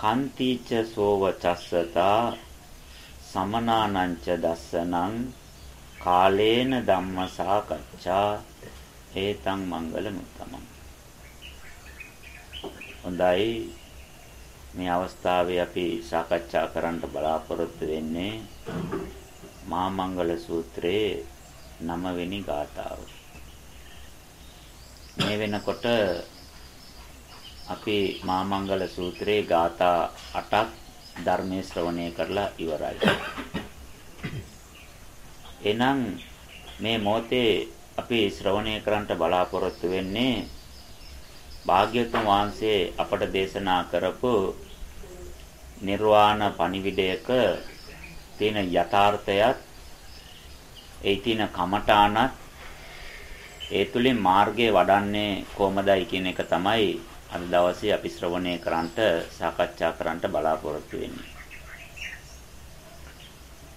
කන්තිච සෝව චස්සතා සමනානංච දස්සනං කාලේන ධම්ම සාකච්ඡා හේතං මංගල මුත්තමං. හොඳයි. මේ අවස්ථාවේ අපි සාකච්ඡා කරන්න බලාපොරොත්තු වෙන්නේ මහා මංගල සූත්‍රයේ 9 වෙනි ගාථාව. මේ වෙනකොට අපි මාමංගල සූත්‍රයේ ગાථා 8ක් ධර්මයේ ශ්‍රවණය කරලා ඉවරයි. එහෙනම් මේ මොහොතේ අපි ශ්‍රවණය කරන්නට බලාපොරොත්තු වෙන්නේ භාග්‍යතුන් වහන්සේ අපට දේශනා කරපු නිර්වාණ පණිවිඩයක තියෙන යථාර්ථයත් ඒ තියෙන කමඨානත් ඒ තුලින් මාර්ගය වඩන්නේ කොහොමදයි කියන එක තමයි අද දවසේ අපි ශ්‍රවණය කරන්ට සාකච්ඡා කරන්ට බලාපොරොත්තු වෙන්නේ.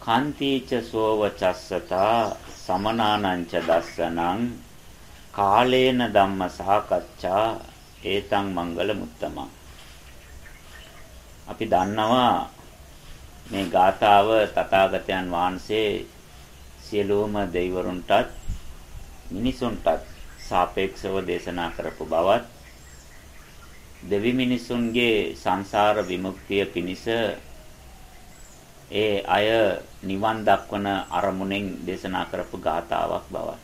කාන්තිච සෝව චස්සතා සමනානංච දස්සනං කාලේන ධම්ම සාකච්ඡා ඒතං මංගල මුත්තමං අපි දන්නවා මේ ගාථාව තථාගතයන් වහන්සේ සියලුම දෙවිවරුන්ටත් මිනිසුන්ටත් සාපේක්ෂව දේශනා කරපු බවත් දෙවි මිනිසුන්ගේ සංසාර විමුක්තිය පිණිස ඒ අය නිවන් දක්වන අරමුණෙන් දේශනා කරපු ගාතාවක් බවයි.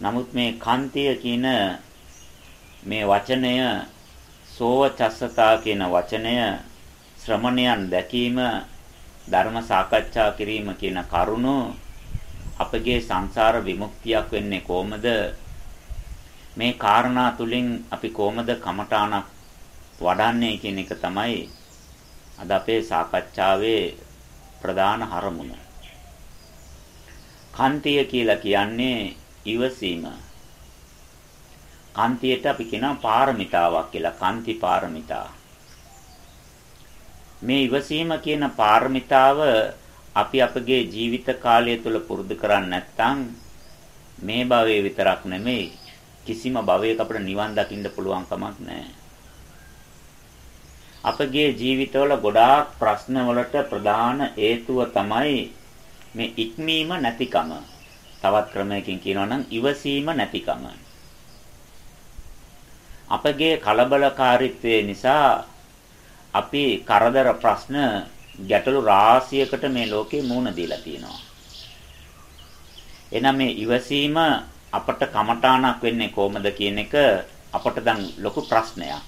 නමුත් මේ කාන්තිය කියන මේ වචනය සෝව චස්සතා කියන වචනය ශ්‍රමණයන් දැකීම ධර්ම සාකච්ඡා කිරීම කියන කරුණු අපගේ සංසාර විමුක්තියක් වෙන්නේ කොහොමද මේ කාරණා තුලින් අපි කොහොමද කමඨාණක් වඩන්නේ කියන එක තමයි අද අපේ සාකච්ඡාවේ ප්‍රධාන හරමුණ. කන්තිය කියලා කියන්නේ ඉවසීම. කන්තියට අපි කියනවා පාරමිතාවක් කියලා කන්ති පාරමිතා. මේ ඉවසීම කියන පාරමිතාව අපි අපගේ ජීවිත කාලය තුළ පුරුදු කරන්නේ නැත්නම් මේ භවයේ විතරක් නෙමෙයි කිසිම භවයක අපිට නිවන් දකින්න පුළුවන් කමක් නැහැ. අපගේ ජීවිතවල ගොඩාක් ප්‍රශ්න වලට ප්‍රධාන හේතුව තමයි මේ ඉක්මීම නැතිකම. තවත් ක්‍රමයකින් කියනවා නම් ඉවසීම නැතිකම. අපගේ කලබලකාරීත්වය නිසා අපි කරදර ප්‍රශ්න ගැටලු රාශියකට මේ ලෝකේ මුහුණ දීලා තියෙනවා. එනනම් මේ ඉවසීම අපට කමඨාණක් වෙන්නේ කොහොමද කියන එක අපට දැන් ලොකු ප්‍රශ්නයක්.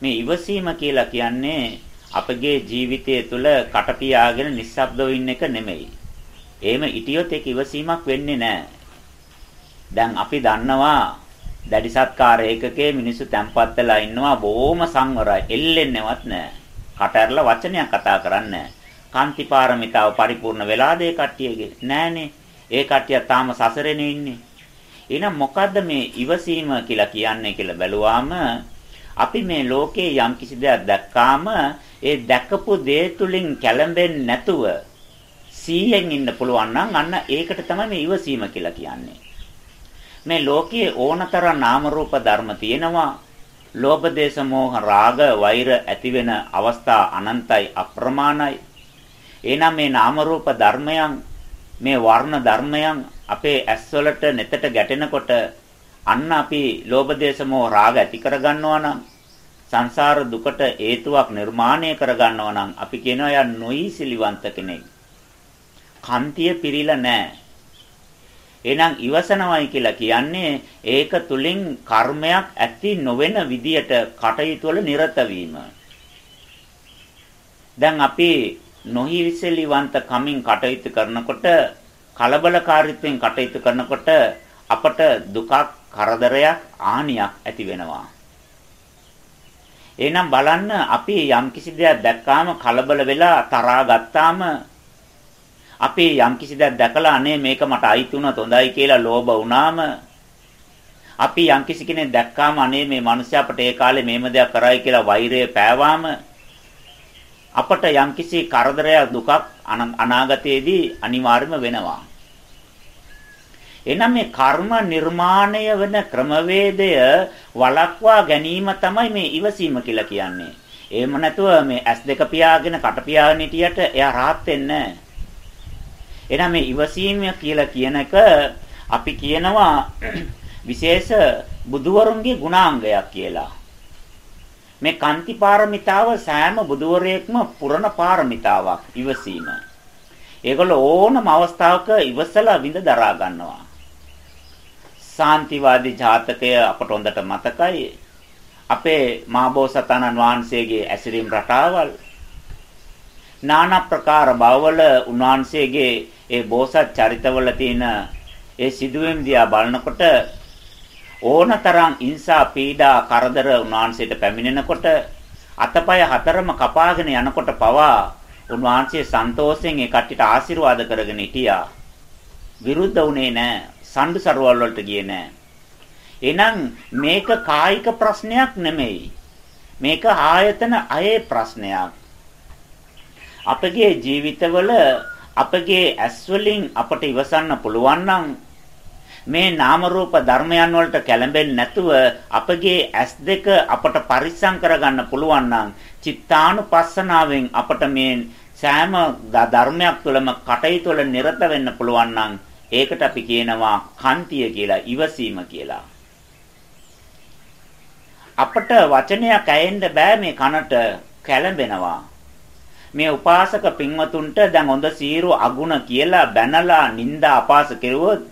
මේ ඉවසීම කියලා කියන්නේ අපගේ ජීවිතය තුළ කටපියාගෙන නිස්සබ්දව ඉන්න එක නෙමෙයි. එහෙම ඉටියොත් ඒක ඉවසීමක් වෙන්නේ නැහැ. දැන් අපි දන්නවා දැඩි සත්කාර ඒකකේ මිනිස්සු තැම්පත් වෙලා ඉන්නවා බොහොම සංවරයි. එල්ලෙන්නේවත් නැහැ. කට ඇරලා වචනයක් කතා කරන්නේ නැහැ. කාන්ති පාරමිතාව පරිපූර්ණ වෙලාද ඒ කට්ටියගේ? නෑනේ. ඒ කට්ටිය තාම සසරේනේ ඉන්නේ. එහෙනම් මොකද්ද මේ ඉවසීම කියලා කියන්නේ කියලා බැලුවාම අපි මේ ලෝකේ යම් කිසි දෙයක් දැක්කාම ඒ දැකපු දේ තුලින් කැළඹෙන්නේ නැතුව සීයෙන් ඉන්න පුළුවන් නම් අන්න ඒකට තමයි මේ ඉවසීම කියලා කියන්නේ. මේ ලෝකයේ ඕනතරම් නාම රූප ධර්ම තියෙනවා. ලෝභ දේශ මොහ රාග වෛර ඇති වෙන අවස්ථා අනන්තයි අප්‍රමාණයි. එනම් මේ නාම රූප ධර්මයන් මේ වර්ණ ධර්මයන් අපේ ඇස්වලට neතට ගැටෙනකොට අන්න අපි ලෝභ දේශ මොහ රාග ඇති කරගන්නවා නම් සංසාර දුකට හේතුවක් නිර්මාණය කරගන්නවා නම් අපි කියනවා යා නොයිසිලිවන්ත කෙනෙක්. කන්තිය පිරීලා නැහැ. එහෙනම් ඉවසනවයි කියලා කියන්නේ ඒක තුලින් කර්මයක් ඇති නොවන විදියට කටයුතු වල නිරත වීම. දැන් අපි නොහිවිසලිවන්ත කමින් කටයුතු කරනකොට කලබලකාරීත්වයෙන් කටයුතු කරනකොට අපට දුකක් කරදරයක් ආනියක් ඇති වෙනවා. එහෙනම් බලන්න අපි යම්කිසි දෙයක් දැක්කාම කලබල වෙලා තරහා ගත්තාම අපි යම්කිසි දෙයක් දැකලා අනේ මේක මට අයිති වුණා හොඳයි කියලා ලෝභ වුණාම අපි යම්කිසි කෙනෙක් දැක්කාම අනේ මේ මිනිස්සයා අපට ඒ කාලේ මේම දෙයක් කරයි කියලා වෛරය පෑවාම අපට යම්කිසි කරදරයක් දුකක් අනාගතයේදී අනිවාර්යම වෙනවා. එනම් මේ කර්ම නිර්මාණය වෙන ක්‍රමවේදය වළක්වා ගැනීම තමයි මේ ඉවසීම කියලා කියන්නේ. එහෙම නැතුව මේ S2 පියාගෙන කට පියාගෙන හිටියට එයා rahat වෙන්නේ නැහැ. එහෙනම් මේ ඉවසීම කියලා කියන එක අපි කියනවා විශේෂ බුදුවරුන්ගේ ගුණාංගයක් කියලා. මේ කාන්ති පාරමිතාව සෑම බුදුවරයෙක්ම පුරණ පාරමිතාවක් ඉවසීම. ඒගොල්ලෝ ඕනම අවස්ථාවක ඉවසලා විඳ දරා ගන්නවා. සාන්තිවාදී ජාතකය අපට හොඳට මතකයි. අපේ මාබෝසතාණන් වහන්සේගේ ඇසිරීම් රටාවල් নানা ප්‍රකාර බවවල උන්වහන්සේගේ ඒ බෝසත් චරිතවල තියෙන ඒ සිදුවීම් දිහා බලනකොට ඕනතරම් ඉන්සා පීඩා කරදර උන්වහන්සේට පැමිණෙනකොට අතපය හතරම කපාගෙන යනකොට පවා උන්වහන්සේ සන්තෝෂයෙන් ඒ කට්ටියට ආශිර්වාද කරගෙන හිටියා. විරුද්ධ වුණේ නැහැ. සම්ඩු සරවල් වලට ගියේ නැහැ. එහෙනම් මේක කායික ප්‍රශ්නයක් නෙමෙයි. මේක ආයතන අයේ ප්‍රශ්නයක්. අපගේ ජීවිතවල අපගේ ඇස් වලින් අපට ඉවසන්න පුළුවන් නම් මේ නාම රූප ධර්මයන් වලට කැළඹෙන්නේ නැතුව අපගේ ඇස් දෙක අපට පරිස්සම් කරගන්න පුළුවන් නම් චිත්තානුපස්සනාවෙන් අපට මේ සෑම ධර්මයක් තුළම කටයුතු වල නිරත වෙන්න පුළුවන් නම් ඒකට අපි කියනවා කන්තිය කියලා ඉවසීම කියලා. අපට වචනයක් ඇයෙන්න බෑ මේ කනට කැළඹෙනවා. මේ උපාසක පින්වතුන්ට දැන් හොඳ සීරු අගුණ කියලා බැනලා නිନ୍ଦා අපාස කෙරුවොත්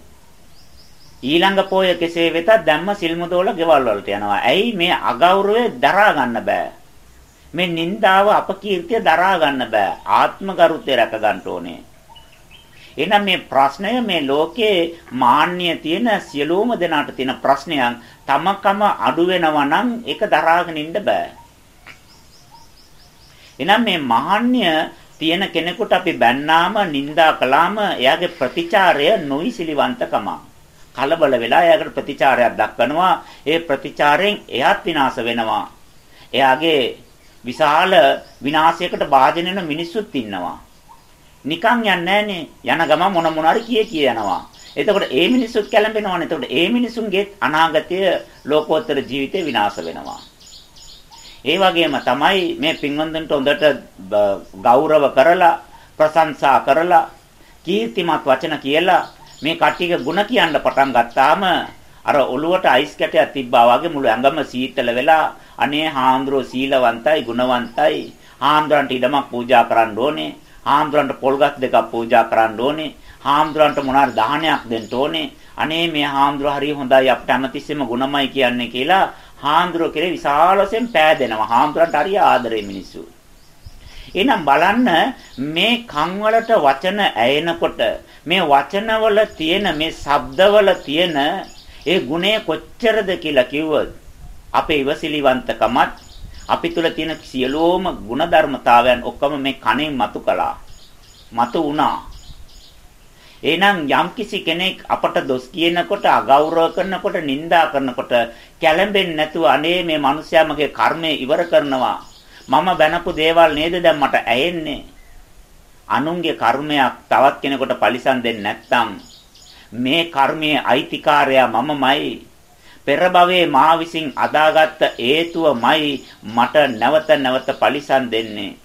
ඊළඟ පොය කෙසේ වෙතත් ධම්ම සිල්මුදෝල ගෙවල් වලට යනවා. ඇයි මේ අගෞරවය දරා ගන්න බෑ. මේ නිന്ദාව අපකීර්තිය දරා ගන්න බෑ. ආත්ම ගරුත්වය රැක ගන්න ඕනේ. එහෙනම් මේ ප්‍රශ්නය මේ ලෝකයේ මාන්නය තියෙන සියලුම දෙනාට තියෙන ප්‍රශ්නයක් තමකම අඩු වෙනවා නම් ඒක දරාගෙන ඉන්න බෑ. එහෙනම් මේ මාන්නය තියෙන කෙනෙකුට අපි බැන්නාම නිඳා කළාම එයාගේ ප්‍රතිචාරය නොයිසිලිවන්තකම. කලබල වෙලා එයාකට ප්‍රතිචාරයක් දක්වනවා. ඒ ප්‍රතිචාරයෙන් එයාත් විනාශ වෙනවා. එයාගේ විශාල විනාශයකට භාජන වෙන මිනිස්සුත් ඉන්නවා. නිකන් යන්නේ යන ගම මොන මොන හරි කිය කිය යනවා. එතකොට ඒ මිනිස්සුත් කැළඹෙනවනේ. එතකොට ඒ මිනිසුන්ගේ අනාගතය ලෝකෝත්තර ජීවිතේ විනාශ වෙනවා. ඒ වගේම තමයි මේ පින්වන්දන්ට හොඳට ගෞරව කරලා ප්‍රශංසා කරලා කීර්තිමත් වචන කියලා මේ කට්ටියගේ ಗುಣ කියන්න පටන් ගත්තාම අර ඔළුවට අයිස් කැටයක් තිබ්බා වගේ මුළු ඇඟම සීතල වෙලා අනේ හාමුදුරුවෝ සීලවන්තයි ගුණවන්තයි හාමුදුරන්ට ඉඩමක් පූජා කරන්න ඕනේ හාමුදුරන්ට පොල්ගස් දෙකක් පූජා කරන්න ඕනේ. හාමුදුරන්ට මොනාර දාහනයක් දෙන්න ඕනේ. අනේ මේ හාමුදුර හරිය හොඳයි අපිට හැමතිස්සෙම ගුණමයි කියන්නේ කියලා හාමුදුර කෙරේ විශාල වශයෙන් පෑදෙනවා. හාමුදුරන්ට හරිය ආදරේ මිනිස්සු. එහෙනම් බලන්න මේ කන් වලට වචන ඇයෙනකොට මේ වචනවල තියෙන මේ ශබ්දවල තියෙන ඒ ගුණය කොච්චරද කියලා කිව්වොත් අපේ ඉවසිලිවන්තකමත් අපි තුල තියෙන සියලුම ಗುಣධර්මතාවයන් ඔක්කොම මේ කණෙන් මතු කළා. මතු වුණා. එහෙනම් යම්කිසි කෙනෙක් අපට දොස් කියනකොට අගෞරව කරනකොට නිඳා කරනකොට කැළඹෙන්නේ නැතුව අනේ මේ මිනිස්යා මගේ කර්මය ඉවර කරනවා. මම බැනපු දේවල් නේද දැන් මට ඇයෙන්නේ. අනුන්ගේ කර්මයක් තවත් කෙනෙකුට පරිසම් දෙන්නේ නැත්නම් මේ කර්මයේ අයිතිකාරයා මමමයි. පෙර භවයේ මා විසින් අදාගත්ත හේතුවමයි මට නැවත නැවත පරිසම් දෙන්නේ.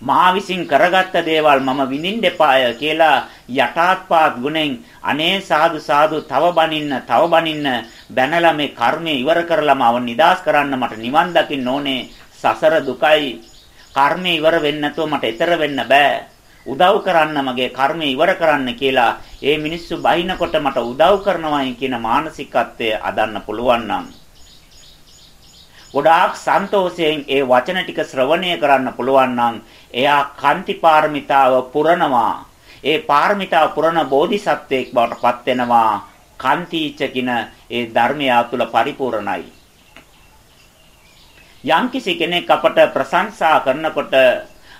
මා විසින් කරගත්ත දේවල් මම විඳින්න එපාය කියලා යටාත්පාත් ගුණෙන් අනේ සාදු සාදු තව බනින්න තව බනින්න බැනලා මේ කර්මය ඉවර කරලාම අව නිදාස් කරන්න මට නිවන් දකින්න ඕනේ. සසර දුකයි. කර්මය ඉවර වෙන්නේ නැතුව මට ඈතර වෙන්න බෑ. උදව් කරන්න මගේ කර්මය ඉවර කරන්න කියලා ඒ මිනිස්සු බහිනකොට මට උදව් කරනවායි කියන මානසිකත්වය අදන්න පුළුවන් නම්. ගොඩාක් සන්තෝෂයෙන් ඒ වචන ටික ශ්‍රවණය කරන්න පුළුවන් නම් එයා කාන්ති පාරමිතාව පුරනවා. ඒ පාරමිතාව පුරන බෝධිසත්වයෙක් බවට පත් වෙනවා කන්තිච්ච කින ඒ ධර්මය තුළ පරිපූර්ණයි. යම්කිසි කෙනෙක් අපට ප්‍රශංසා කරනකොට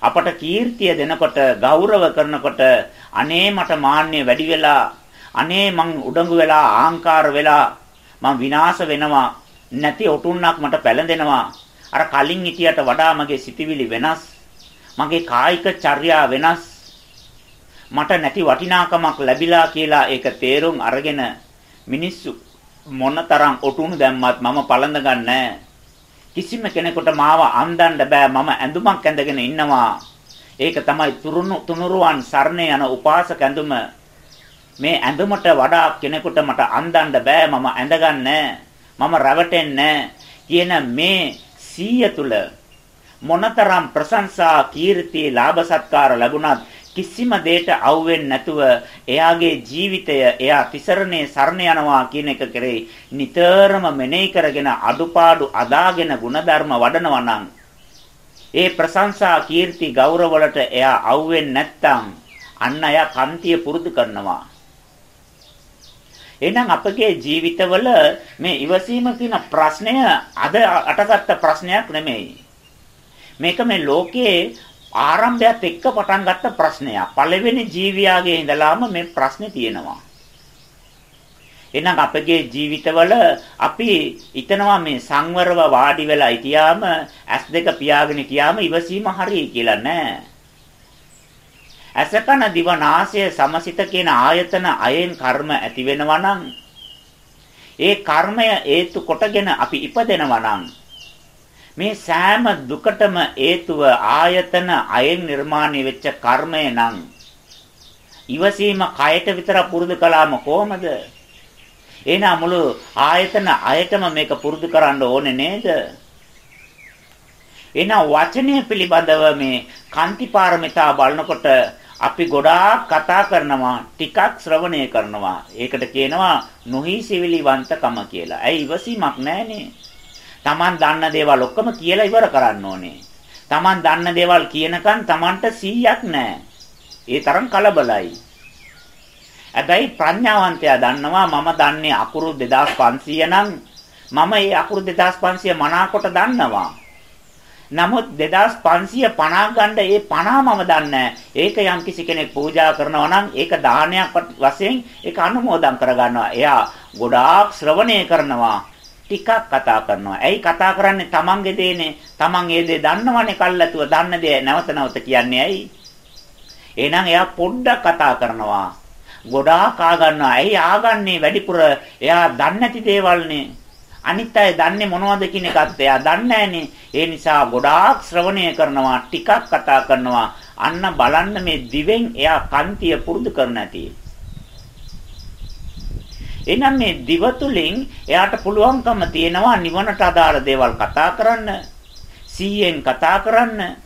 අපට කීර්තිය දෙනකොට ගෞරව කරනකොට අනේ මට මාන්නය වැඩි වෙලා අනේ මං උඩඟු වෙලා ආහංකාර වෙලා මං විනාශ වෙනවා නැති ඔටුන්නක් මට පැලඳෙනවා. අර කලින් හිටියට වඩා මගේ සිතිවිලි වෙනස්. මගේ කායික චර්යා වෙනස්. මට නැති වටිනාකමක් ලැබිලා කියලා ඒක තේරුම් අරගෙන මිනිස්සු මොනතරම් ඔටුනු දැම්මත් මම පළඳ ගන්නෑ. කිසිම කෙනෙකුට මාව අන්දන්න බෑ. මම ඇඳුමක් ඇඳගෙන ඉන්නවා. ඒක තමයි තුරුණු තුනුරුවන් සරණ යන උපාසක ඇඳුම. මේ ඇඳුමට වඩා කෙනෙකුට මට අන්දන්න බෑ. මම ඇඳගන්නේ මම රැවටෙන්නේ කියන මේ සීය තුල මොනතරම් ප්‍රශංසා කීර්ති ලාභ සත්කාර ලැබුණත් කිසිම දෙයක අවුෙන්නේ නැතුව එයාගේ ජීවිතය එයා තිසරණේ සරණ යනවා කියන එක කරේ නිතරම මෙනෙහි කරගෙන අඩුපාඩු අදාගෙන ಗುಣධර්ම වඩනවා නම් ඒ ප්‍රශංසා කීර්ති ගෞරව වලට එයා අවුෙන්නේ නැත්තම් අන්න එයා කන්තිය පුරුදු කරනවා එහෙනම් අපගේ ජීවිතවල මේ ඉවසීම කියන ප්‍රශ්නය අද අටගත්ත ප්‍රශ්නයක් නෙමෙයි. මේක මේ ලෝකයේ ආරම්භයත් එක්ක පටන් ගත්ත ප්‍රශ්නයක්. පළවෙනි ජීවියාගේ ඉඳලාම මේ ප්‍රශ්නේ තියෙනවා. එහෙනම් අපගේ ජීවිතවල අපි හිතනවා මේ සංවරව වාඩි වෙලා හිටියාම ඇස් දෙක පියාගෙන හිටියාම ඉවසීම හරියි කියලා නෑ. ඇසකන දිව නාසය සමසිත කියන ආයතන අයෙන් කර්ම ඇති වෙනවා නම් ඒ කර්මය හේතු කොටගෙන අපි ඉපදෙනවා නම් මේ සෑම දුකටම හේතුව ආයතන අයෙන් නිර්මාණය වෙච්ච කර්මය නම් ඉවසීම කයට විතර පුරුදු කළාම කොහමද එහෙනම් මුළු ආයතන අයතම මේක පුරුදු කරන්න ඕනේ නේද එහෙනම් වචනය පිළිබඳව මේ කාන්ති පාරමිතා බලනකොට අපි ගොඩාක් කතා කරනවා ටිකක් ශ්‍රවණය කරනවා. ඒකට කියනවා නොහිසිවිලිවන්තකම කියලා. ඇයි ඉවසීමක් නැහනේ. Taman දන්න දේවල් ඔක්කොම කියලා ඉවර කරන්න ඕනේ. Taman දන්න දේවල් කියනකන් Tamanට 100ක් නැහැ. ඒ තරම් කලබලයි. හැබැයි ප්‍රඥාවන්තයා දන්නවා මම දන්නේ අකුරු 2500 නම් මම ඒ අකුරු 2500 මනාකොට දන්නවා. නමුත් 2550 ගන්න ඒ 50 මම දන්නේ ඒක යම් කිසි කෙනෙක් පූජා කරනවා නම් ඒක දානයක් වශයෙන් ඒක අනුමෝදන් කරගන්නවා. එයා ගොඩාක් ශ්‍රවණය කරනවා. ටිකක් කතා කරනවා. ඇයි කතා කරන්නේ? තමන්ගේ දේනේ. තමන් ඒ දේ දන්නවනේ කල්ැතුව දන්න දේ නැවත නැවත කියන්නේ ඇයි? එහෙනම් එයා පොඩ්ඩක් කතා කරනවා. ගොඩාක් ආගන්නවා. ඇයි ආගන්නේ වැඩිපුර? එයා දන්නේ නැති දේවල්නේ. අනිත් අය දන්නේ මොනවද කියන එකත් එයා දන්නේ ඒ නිසා ගොඩාක් ශ්‍රවණය කරනවා, ටිකක් කතා කරනවා. අන්න බලන්න මේ දිවෙන් එයා කන්තිය පුරුදු කරන ඇති. එහෙනම් මේ දිව තුලින් එයාට පුළුවන්කම තියෙනවා නිවනට අදාළ දේවල් කතා කරන්න, සීයෙන් කතා කරන්න,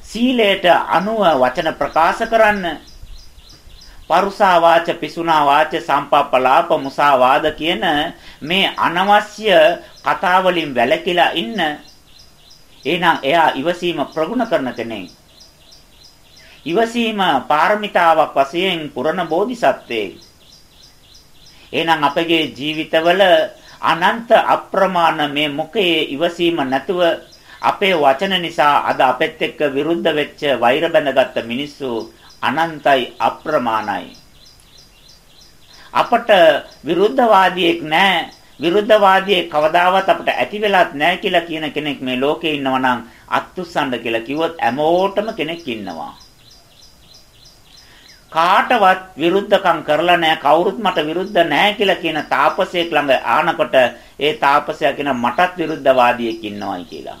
සීලයට අනුව වචන ප්‍රකාශ කරන්න. පරුසා වාච පිසුනා වාච සම්පප්පලාප මුසාවාද කියන මේ අනවශ්‍ය කතා වලින් වැළකීලා ඉන්න. එහෙනම් එයා ඉවසීම ප්‍රගුණ කරන කෙනෙක්. ඉවසීම පාරමිතාවක් වශයෙන් පුරණ බෝධිසත්වෙක් එහෙනම් අපගේ ජීවිතවල අනන්ත අප්‍රමාණ මේ මුඛයේ ඉවසීම නැතුව අපේ වචන නිසා අද අපෙත් එක්ක විරුද්ධ වෙච්ච වෛර බැඳගත්ත මිනිස්සු අනන්තයි අප්‍රමාණයි. අපට විරුද්ධවාදියෙක් නැහැ. විරුද්ධවාදියෙක් කවදාවත් අපට ඇති වෙලත් නැහැ කියලා කියන කෙනෙක් මේ ලෝකේ ඉන්නවා නම් අත්තුස්සන්න කියලා කිව්වොත් හැමෝටම කෙනෙක් ඉන්නවා. කාටවත් විරුද්ධකම් කරලා නැහැ කවුරුත් මට විරුද්ධ නැහැ කියලා කියන තාපසයෙක් ළඟ ආනකොට ඒ තාපසයා කියන මටත් විරුද්ධවාදියෙක් ඉන්නවයි කියලා.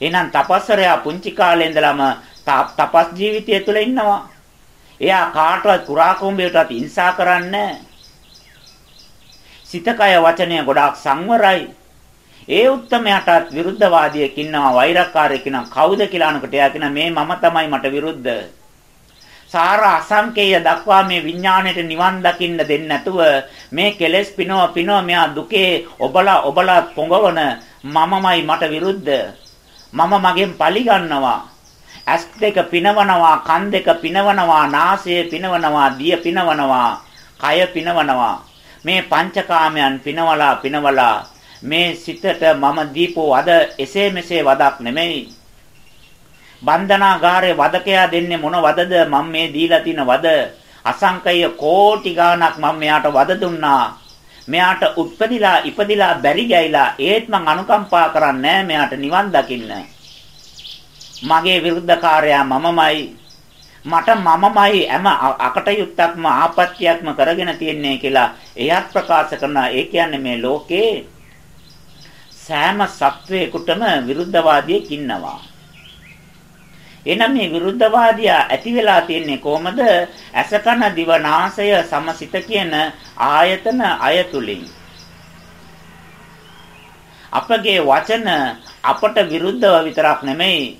එහෙනම් තපස්සරයා පුංචි කාලේ ඉඳලම තපස් ජීවිතය තුළ ඉන්නවා. එයා කාටවත් කුරා කොම්බේටවත් ඉන්සා කරන්නේ සිතකය වචනය ගොඩාක් සංවරයි. ඒ උත්තමයටත් විරුද්ධවාදියෙක් ඉන්නවා වෛරක්කාරයෙක් ඉන්නවා කවුද කියලා අනකට එයා කියන මේ මම තමයි මට විරුද්ධ. සාර අසංකේය දක්වා මේ විඥාණයට නිවන් දකින්න දෙන්නේ නැතුව මේ කෙලෙස් පිනව පිනව මෙයා දුකේ ඔබලා ඔබලා පොඟවන මමමයි මට විරුද්ධ. මම මගෙන් පලි ගන්නවා. ඇස් දෙක පිනවනවා, කන් දෙක පිනවනවා, නාසය පිනවනවා, දිය පිනවනවා, කය පිනවනවා. මේ පංචකාමයන් පිනවලා පිනවලා මේ සිතට මම දීපෝ වද එසේ මෙසේ වදක් නෙමෙයි. බන්ධනාගාරයේ වදකයා දෙන්නේ මොන වදද මම මේ දීලා තින වද අසංකය කෝටි ගාණක් මම මෙයාට වද දුන්නා. මෙයාට උත්පදිලා ඉපදිලා බැරි ගෑයිලා ඒත් මං අනුකම්පා කරන්නේ මෙයාට නිවන් දකින්න. මගේ විරුද්ධකාරයා මමමයි. මට මමමයි හැම අකටයුත්තක්ම ආපත්‍යයක්ම කරගෙන තියන්නේ කියලා එයත් ප්‍රකාශ කරනවා. ඒ කියන්නේ මේ ලෝකේ සෑම සත්වයකටම විරුද්ධවාදියෙක් ඉන්නවා. එහෙනම් මේ විරුද්ධවාදියා ඇති වෙලා තියෙන්නේ කොහමද? අසකන දිවනාසය සමසිත කියන ආයතන අයතුලින්. අපගේ වචන අපට විරුද්ධව විතරක් නෙමෙයි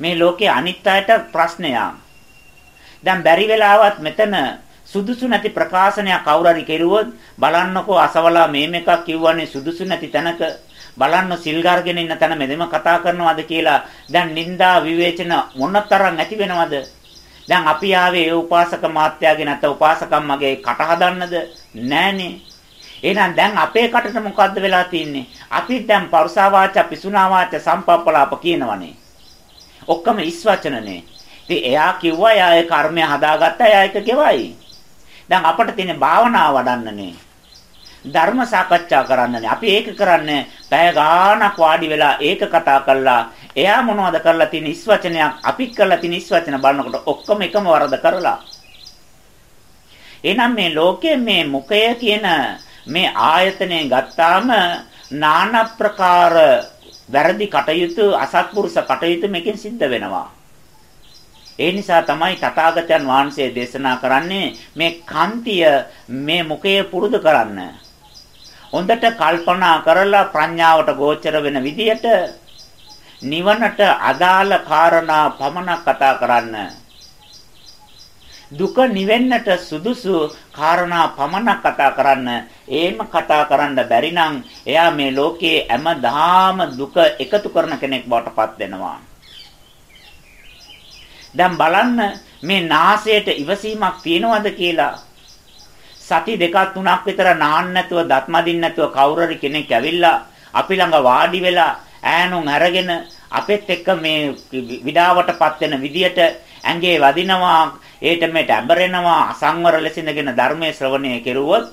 මේ ලෝකේ අනිත් අයට ප්‍රශ්නයක්. දැන් බැරි වෙලාවත් මෙතන සුදුසු නැති ප්‍රකාශනයක් කවුරු හරි කෙරුවොත් බලන්නකෝ අසවලා මේ මේකක් කිව්වනේ සුදුසු නැති තැනක බලන්න සිල් ගර්ගෙන ඉන්න තැන මෙදෙම කතා කරනවද කියලා. දැන් නිന്ദා විවේචන මොනතරම් ඇති වෙනවද? දැන් අපි ආවේ ඒ උපාසක මාත්‍යාගේ නැත්නම් උපාසකම්මගේ කට හදන්නද? නෑනේ. එහෙනම් දැන් අපේ කටට මොකද්ද වෙලා තියෙන්නේ අපි දැන් පරුසා වාචා පිසුනා වාචා සම්පප්පලාප කියනවනේ. ඔක්කොම ඉස් වචනනේ ඉතින් එයා කිව්වා එයා ඒ කර්මය හදාගත්තා එයා ඒක ගෙවයි. දැන් අපිට තියෙන භාවනාව වඩන්නනේ. ධර්ම සාකච්ඡා කරන්නනේ. අපි ඒක කරන්නේ පැය ගාණක් වාඩි වෙලා ඒක කතා කරලා එයා මොනවද කරලා තියෙන ඉස්වචනයක් අපි කරලා තියෙන ඉස්වචන බලනකොට ඔක්කොම එකම වරද කරලා. එහෙනම් මේ ලෝකයේ මේ මුඛය කියන මේ ආයතනය ගත්තාම নানা ප්‍රකාර වැරදි කටයුතු අසත්පුරුෂ කටයුතු මේකෙන් සිද්ධ වෙනවා. ඒ නිසා තමයි තථාගතයන් වහන්සේ දේශනා කරන්නේ මේ කන්තිය මේ මුඛය පුරුදු කරන්න. හොඳට කල්පනා කරලා ප්‍රඥාවට ගෝචර වෙන විදියට නිවනට අදාළ කාරණා පමණක් කතා කරන්න. දුක නිවෙන්නට සුදුසු කාරණා පමණක් කතා කරන්න. එහෙම කතා කරන්න බැරි නම් එයා මේ ලෝකයේ හැමදාම දුක එකතු කරන කෙනෙක් බවට පත් වෙනවා. දැන් බලන්න මේ නාසයට ඉවසීමක් තියනවද කියලා සති දෙකක් තුනක් විතර නාන්න නැතුව දත් මදින්න නැතුව කවුරුරි කෙනෙක් ඇවිල්ලා අපි ළඟ වාඩි වෙලා ඈනුන් අරගෙන අපෙත් එක්ක මේ විඩාවටපත් වෙන විදියට ඇඟේ වදිනවා ඒට මේට ඇඹරෙනවා අසංවර ලෙස ඉඳගෙන ධර්මයේ ශ්‍රවණය කෙරුවොත්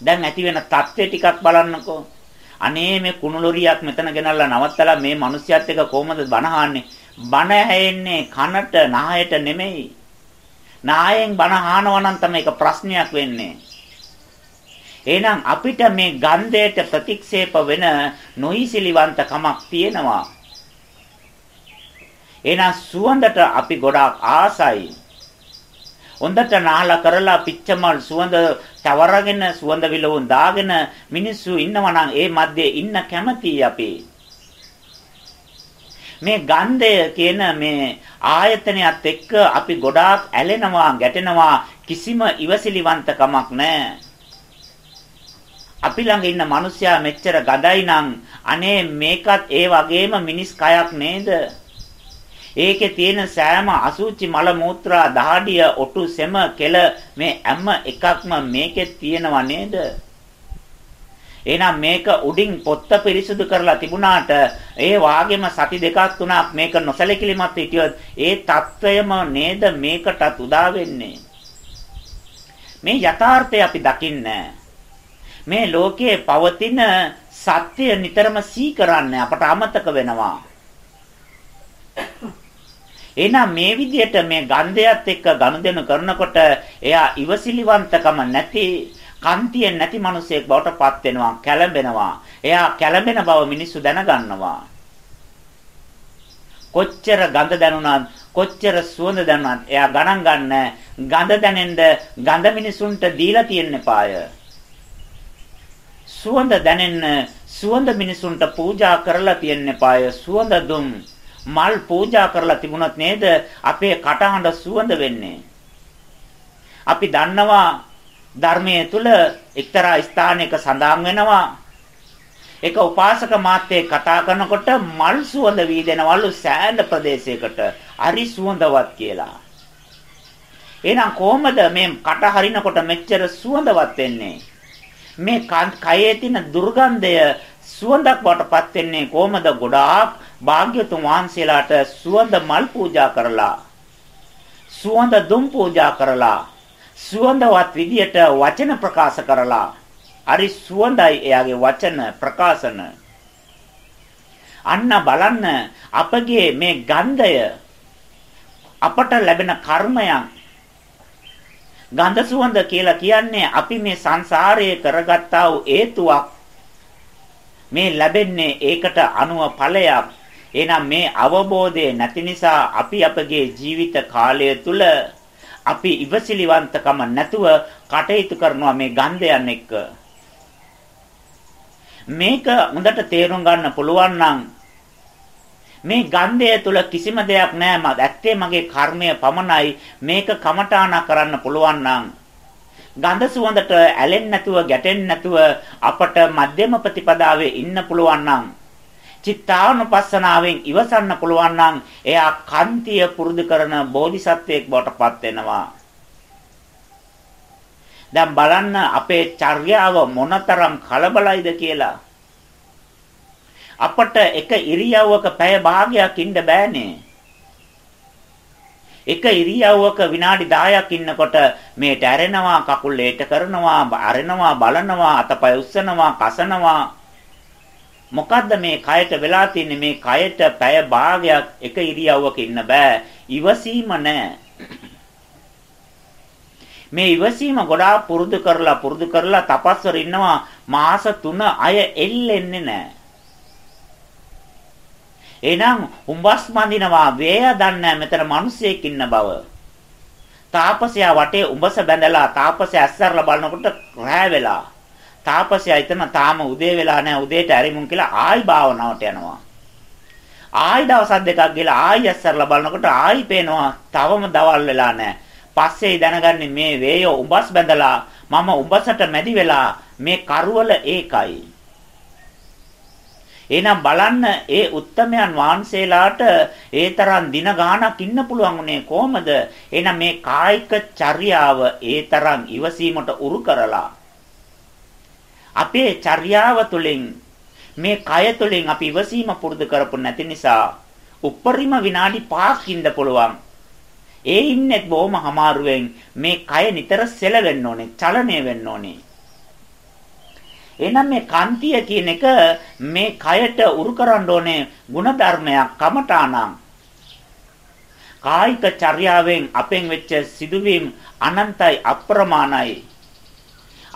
දැන් ඇති වෙන தත්ත්වය ටිකක් බලන්නකෝ. අනේ මේ කුණුලොරියක් මෙතන ගෙනල්ලා නවත්තලා මේ මිනිස්සයත් එක්ක කොහමද බනහන්නේ බන ඇහෙන්නේ කනට නායට නෙමෙයි. නායෙන් බණ අහනවා නම් තමයි ඒක ප්‍රශ්නයක් වෙන්නේ. එහෙනම් අපිට මේ ගන්ධයට ප්‍රතික්ෂේප වෙන නොයිසිලිවන්ත කමක් තියෙනවා. එහෙනම් සුවඳට අපි ගොඩාක් ආසයි. හොඳට නාලා කරලා පිච්චමල් සුවඳ තවරගෙන සුවඳ විලවුන් දාගෙන මිනිස්සු ඉන්නවා නම් ඒ මැද්දේ ඉන්න කැමතියි අපි. මේ ගන්ධය කියන මේ ආයතනයත් එක්ක අපි ගොඩාක් ඇලෙනවා ගැටෙනවා කිසිම ඉවසිලිවන්තකමක් නැහැ. අපි ළඟ ඉන්න මිනිස්සයා මෙච්චර ගදයි නම් අනේ මේකත් ඒ වගේම මිනිස් කයක් නේද? ඒකේ තියෙන සෑම අසුචි මල මූත්‍රා දහඩිය ඔටු සෙම කෙල මේ හැම එකක්ම මේකේ තියෙනව නේද? එහෙනම් මේක උඩින් පොත්ත පිරිසුදු කරලා තිබුණාට ඒ වාගෙම සති දෙකක් තුනක් මේක නොසලකිලිමත් හිටියොත් ඒ తත්වයම නේද මේකටත් උදා වෙන්නේ? මේ යථාර්ථය අපි දකින්නේ මේ ලෝකයේ පවතින සත්‍ය නිතරම සීකරන්නේ අපට අමතක වෙනවා. එහෙනම් මේ විදිහට මේ ගන්ධයත් එක්ක ගනුදෙනු කරනකොට එයා ඉවසිලිවන්තකම නැති කන්තියෙන් නැති මිනිසෙක් බවට පත් වෙනවා, කැළඹෙනවා. එයා කැළඹෙන බව මිනිස්සු දැනගන්නවා. කොච්චර ගඳ දැනුණත්, කොච්චර සුවඳ දැනුණත් එයා ගණන් ගන්න ගඳ දැනෙන්න ගඳ මිනිසුන්ට දීලා තියෙන්න පාය. සුවඳ දැනෙන්න සුවඳ මිනිසුන්ට පූජා කරලා තියෙන්න පාය. සුවඳ දුම් මල් පූජා කරලා තිබුණොත් නේද අපේ කටහඬ සුවඳ වෙන්නේ. අපි දන්නවා ධර්මයේ තුල එක්තරා ස්ථානයක සඳහන් වෙනවා එක උපාසක මාත්‍යේ කතා කරනකොට මල් සුවඳ වී දෙනවලු සෑඳ ප්‍රදේශයකට හරි සුවඳවත් කියලා. එහෙනම් කොහොමද මේ කට හරිනකොට මෙච්චර සුවඳවත් වෙන්නේ? මේ කයේ තියෙන දුර්ගන්ධය සුවඳක් වටපත් වෙන්නේ කොහොමද? ගොඩාක් භාග්‍යතුන් වහන්සේලාට සුවඳ මල් පූජා කරලා සුවඳ දුම් පූජා කරලා සුවඳවත් විදියට වචන ප්‍රකාශ කරලා හරි සුවඳයි එයාගේ වචන ප්‍රකාශන. අන්න බලන්න අපගේ මේ ගන්ධය අපට ලැබෙන කර්මයන්. ගන්ධ සුවඳ කියලා කියන්නේ අපි මේ සංසාරයේ කරගත්තා වූ හේතුවක්. මේ ලැබෙන්නේ ඒකට අනුව ඵලයක්. එහෙනම් මේ අවබෝධය නැති නිසා අපි අපගේ ජීවිත කාලය තුල අපි ඉවසිලිවන්තකම නැතුව කටයුතු කරනවා මේ ගන්ධයන් එක්ක. මේක හොඳට තේරුම් ගන්න පුළුවන් නම් මේ ගන්ධය තුල කිසිම දෙයක් නැහැ මම. ඇත්තේ මගේ කර්මය පමණයි. මේක කමඨාන කරන්න පුළුවන් නම් ගන්ධ සුවඳට ඇලෙන්නේ නැතුව ගැටෙන්නේ නැතුව අපට මධ්‍යම ප්‍රතිපදාවේ ඉන්න පුළුවන් නම් චිත්තානුපස්සනාවෙන් ඉවසන්න පුළුවන් නම් එයා කන්තිය පුරුදු කරන බෝධිසත්වයෙක් බවට පත් වෙනවා දැන් බලන්න අපේ චර්යාව මොනතරම් කලබලයිද කියලා. අපට එක ඉරියව්වක පැය භාගයක් ඉන්න බෑනේ. එක ඉරියව්වක විනාඩි 10ක් ඉන්නකොට මේට ඇරෙනවා කකුල් ලේට කරනවා අරෙනවා බලනවා අතපය උස්සනවා කසනවා මොකද්ද මේ කයට වෙලා තින්නේ මේ කයට පැය භාගයක් එක ඉරියව්වක ඉන්න බෑ ඉවසීම නැහැ මේ ඉවසීම ගොඩාක් පුරුදු කරලා පුරුදු කරලා තපස්වර ඉන්නවා මාස 3 අය එල්ලෙන්නේ නැහැ. එහෙනම් උඹස් මඳිනවා වේය දන්නේ මෙතන මිනිසෙක් ඉන්න බව. තාපසයා වටේ උඹස බැඳලා තාපසයා ඇස්සරලා බලනකොට රෑ වෙලා. තාපසයා හිතන තාම උදේ වෙලා නැහැ උදේට ඇරිමුන් කියලා ආයි භාවනාවට යනවා. ආයි දවස් දෙකක් ගිහලා ආයි ඇස්සරලා බලනකොට ආයි පේනවා තවම දවල් වෙලා නැහැ. පස්සේ දැනගන්නේ මේ වේය උඹස් බැඳලා මම උඹසට මැදි වෙලා මේ කරවල ඒකයි. එහෙනම් බලන්න ඒ උත්තමයන් වහන්සේලාට ඒ තරම් දින ගාණක් ඉන්න පුළුවන් උනේ කොහමද? එහෙනම් මේ කායික චර්යාව ඒ තරම් ඉවසීමට උරු කරලා අපේ චර්යාව තුළින් මේ කය තුළින් අපි ඉවසීම පුරුදු කරපු නැති නිසා උපරිම විනාඩි 5ක් ඉන්න පුළුවන්. ඒ ඉන්නේ බොහොම අමාරුවෙන් මේ කය නිතර සෙලවෙන්න ඕනේ, චලනය වෙන්න ඕනේ. එහෙනම් මේ කාන්තිය කියන එක මේ කයට උරු කරන්න ඕනේ ಗುಣධර්මයක් කමඨානම්. කායික චර්යාවෙන් අපෙන් වෙච්ච සිදුවීම් අනන්තයි අප්‍රමාණයි.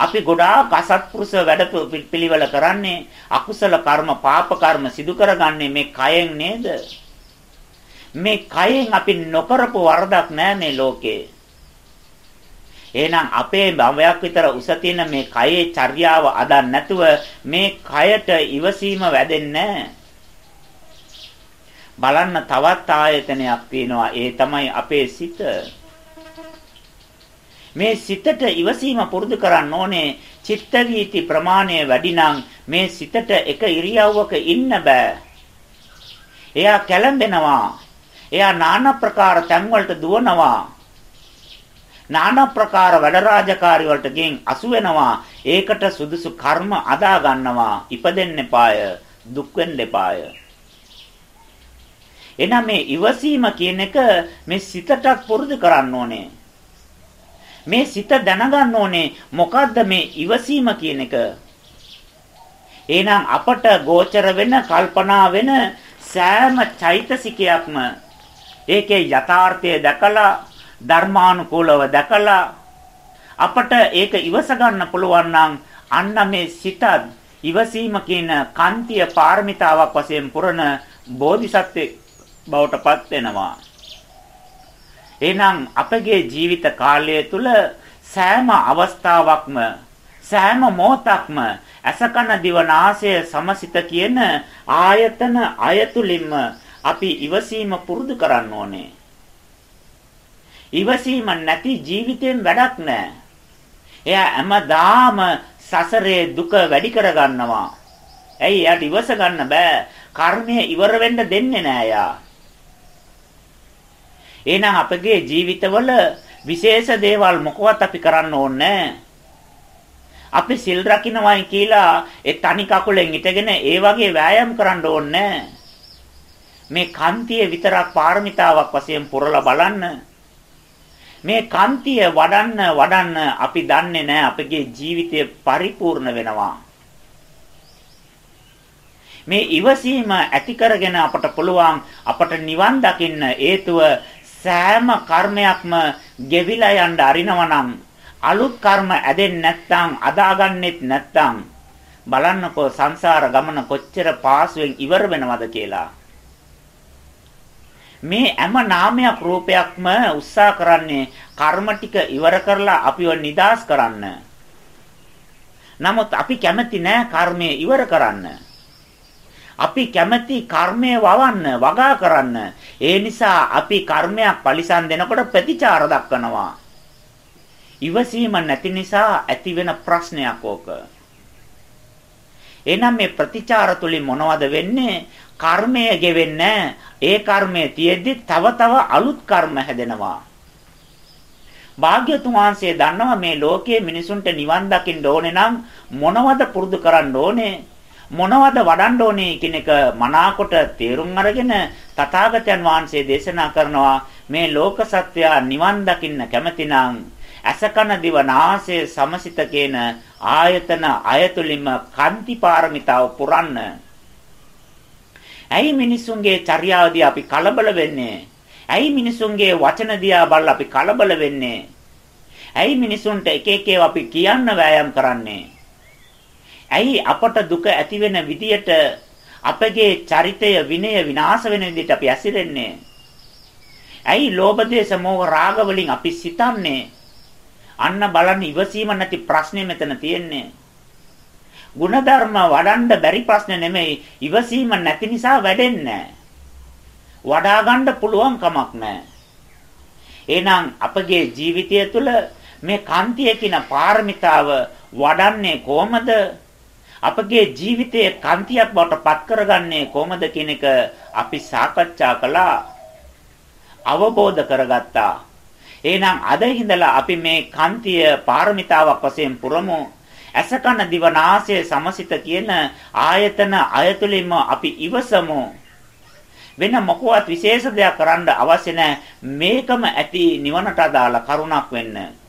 අපි ගොඩාක් අසත්පුරුෂ වැඩ පිළිවෙල කරන්නේ අකුසල කර්ම පාප කර්ම සිදු කරගන්නේ මේ කයෙන් නේද? මේ කයෙන් අපි නොකරපු වරදක් නෑ මේ ලෝකේ. එහෙනම් අපේ බඹයක් විතර උස තියෙන මේ කයේ චර්යාව අදන් නැතුව මේ කයට ඉවසීම වැඩෙන්නේ බලන්න තවත් ආයතනයක් තියෙනවා ඒ තමයි අපේ සිත. මේ සිතට ඉවසීම පුරුදු කරන්න ඕනේ චිත්ත වීති ප්‍රමාණය වැඩි මේ සිතට එක ඉරියව්වක ඉන්න බෑ. එයා කැළඹෙනවා. එයා নানা ප්‍රකාර තැන්වලට දුවනවා. নানা ප්‍රකාර වැඩ රාජකාරි වලට ගෙන් අසු වෙනවා. ඒකට සුදුසු කර්ම අදා ගන්නවා. ඉපදෙන්න එපාය. දුක් වෙන්න එපාය. එනනම් මේ ඉවසීම කියන එක මේ සිතට පුරුදු කරන්න ඕනේ. මේ සිත දැනගන්න ඕනේ මොකද්ද මේ ඉවසීම කියන එක. එහෙනම් අපට ගෝචර වෙන කල්පනා වෙන සෑම චෛතසිකයක්ම ඒකේ යථාර්ථය දැකලා ධර්මානුකූලව දැකලා අපට ඒක ඉවස ගන්න පුළුවන් නම් අන්න මේ සිතත් ඉවසීම කියන කාන්තිය පාරමිතාවක් වශයෙන් පුරන බෝධිසත්වෙක් බවට පත් වෙනවා. එහෙනම් අපගේ ජීවිත කාලය තුල සෑම අවස්ථාවක්ම සෑම මොහොතක්ම අසකන දිවනාසය සමසිත කියන ආයතන අයතුලින්ම අපි ඉවසීම පුරුදු කරන්න ඕනේ. ඉවසීම නැති ජීවිතෙන් වැඩක් නැහැ. එයා හැමදාම සසරේ දුක වැඩි කරගන්නවා. ඇයි එයාට ඉවස ගන්න බෑ. කර්මය ඉවර වෙන්න දෙන්නේ නෑ යා. එහෙනම් අපගේ ජීවිතවල විශේෂ දේවල් මොකවත් අපි කරන්න ඕනේ අපි සිල් රකින්නවයි කියලා ඒ තනි කකුලෙන් ඉටගෙන ඒ වගේ වෑයම් කරන්න ඕනේ මේ කාන්තිය විතරක් පාරමිතාවක් වශයෙන් පුරලා බලන්න. මේ කාන්තිය වඩන්න වඩන්න අපි දන්නේ නැහැ අපගේ ජීවිතය පරිපූර්ණ වෙනවා. මේ ඉවසීම ඇති කරගෙන අපට පුළුවන් අපට නිවන් දකින්න හේතුව සෑම කර්මයක්ම ගෙවිලා යන්න අරිනවනම් අලුත් කර්ම ඇදෙන්නේ නැත්නම් අදාගන්නෙත් නැත්නම් බලන්නකෝ සංසාර ගමන කොච්චර පාසුවෙන් ඉවර වෙනවද කියලා මේ හැම නාමයක් රූපයක්ම උත්සාහ කරන්නේ කර්ම ටික ඉවර කරලා අපිව නිදාස් කරන්න. නමුත් අපි කැමති නෑ කර්මය ඉවර කරන්න. අපි කැමති කර්මය වවන්න, වගා කරන්න. ඒ නිසා අපි කර්මයක් පරිසම් දෙනකොට ප්‍රතිචාර දක්වනවා. ඉවසීම නැති නිසා ඇතිවෙන ප්‍රශ්නයක් ඕක. එහෙනම් මේ ප්‍රතිචාර තුලින් මොනවද වෙන්නේ? කර්මය ගෙවෙන්නේ ඒ කර්මය තියෙද්දි තව තව අලුත් කර්ම හැදෙනවා. භාග්‍යතුන් වහන්සේ දන්නවා මේ ලෝකයේ මිනිසුන්ට නිවන් දකින්න ඕනේ නම් මොනවද පුරුදු කරන්න ඕනේ මොනවද වඩන්න ඕනේ කියන එක මනාකොට තේරුම් අරගෙන තථාගතයන් වහන්සේ දේශනා කරනවා මේ ලෝක සත්‍යය නිවන් දකින්න කැමතිනම් අසකන දිව නාසය සමසිත කියන ආයතන අයතුලින්ම කාන්ති පාරමිතාව පුරන්න ඇයි මිනිසුන්ගේ චර්යාවදී අපි කලබල වෙන්නේ? ඇයි මිනිසුන්ගේ වචන දිහා බලලා අපි කලබල වෙන්නේ? ඇයි මිනිසුන්ට එක එක අපි කියන්න වෑයම් කරන්නේ? ඇයි අපට දුක ඇති වෙන විදියට අපගේ චරිතය විනය විනාශ වෙන විදිහට අපි ඇසිරෙන්නේ? ඇයි ලෝභ දේශ මොහ රාග වලින් අපි සිතන්නේ? අන්න බලන්න ඉවසීම නැති ප්‍රශ්නේ මෙතන තියෙන්නේ. ಗುಣධර්ම වඩන්න බැරි ප්‍රශ්න නෙමෙයි ඉවසීම නැති නිසා වැඩෙන්නේ වඩා ගන්න පුළුවන් කමක් නැහැ. එහෙනම් අපගේ ජීවිතය තුළ මේ කාන්තිය කියන පාරමිතාව වඩන්නේ කොහමද? අපගේ ජීවිතයේ කාන්තියක් බවට පත් කරගන්නේ කොහමද කියන එක අපි සාකච්ඡා කළා. අවබෝධ කරගත්තා. එහෙනම් අද ඉඳලා අපි මේ කාන්තිය පාරමිතාවක් වශයෙන් පුරමු. ඇසකන දිවනාසය සමසිත කියන ආයතන අයතුලින්ම අපි ඉවසමු. වෙන මොකවත් විශේෂ දෙයක් කරන්න අවශ්‍ය මේකම ඇති නිවනට අදාළ කරුණක් වෙන්න.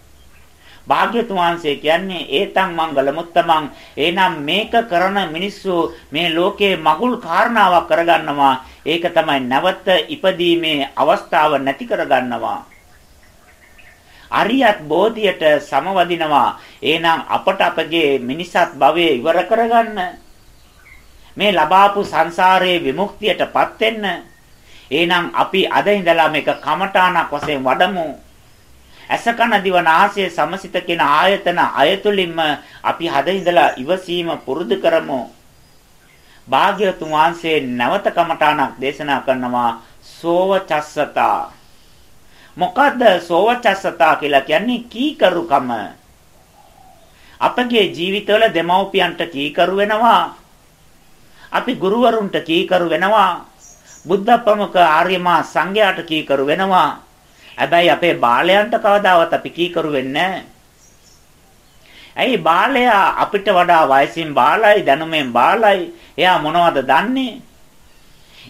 භාග්‍යතුන් වහන්සේ කියන්නේ ඒතං මංගල මුත්තමං. එනම් මේක කරන මිනිස්සු මේ ලෝකේ මගුල් කාරණාවක් කරගන්නවා. ඒක තමයි නැවත ඉපදීමේ අවස්ථාව නැති කරගන්නවා. අරියත් බෝධියට සමවදිනවා. එහෙනම් අපට අපගේ මිනිසත් භවයේ ඉවර කරගන්න. මේ ලබාපු සංසාරයේ විමුක්තියටපත් වෙන්න. එහෙනම් අපි අද ඉඳලා මේක කමඨාණක් වශයෙන් වඩමු. අසකන දිවනාසය සමසිත කියන ආයතන අයතුලින්ම අපි අද ඉඳලා ඉවසීම පුරුදු කරමු. භාග්‍යතුන් වහන්සේ නැවත කමඨාණක් දේශනා කරනවා සෝව චස්සතා මොකද්ද සෝවචස්සතා කියලා කියන්නේ කීකරුකම. අපගේ ජීවිතවල දෙමව්පියන්ට කීකරු වෙනවා. අපි ගුරුවරුන්ට කීකරු වෙනවා. බුද්ධ ප්‍රමුඛ ආර්යමා සංඝයාට කීකරු වෙනවා. හැබැයි අපේ බාලයන්ට කවදාවත් අපි කීකරු වෙන්නේ ඇයි බාලයා අපිට වඩා වයසින් බාලයි දැනුමෙන් බාලයි. එයා මොනවද දන්නේ?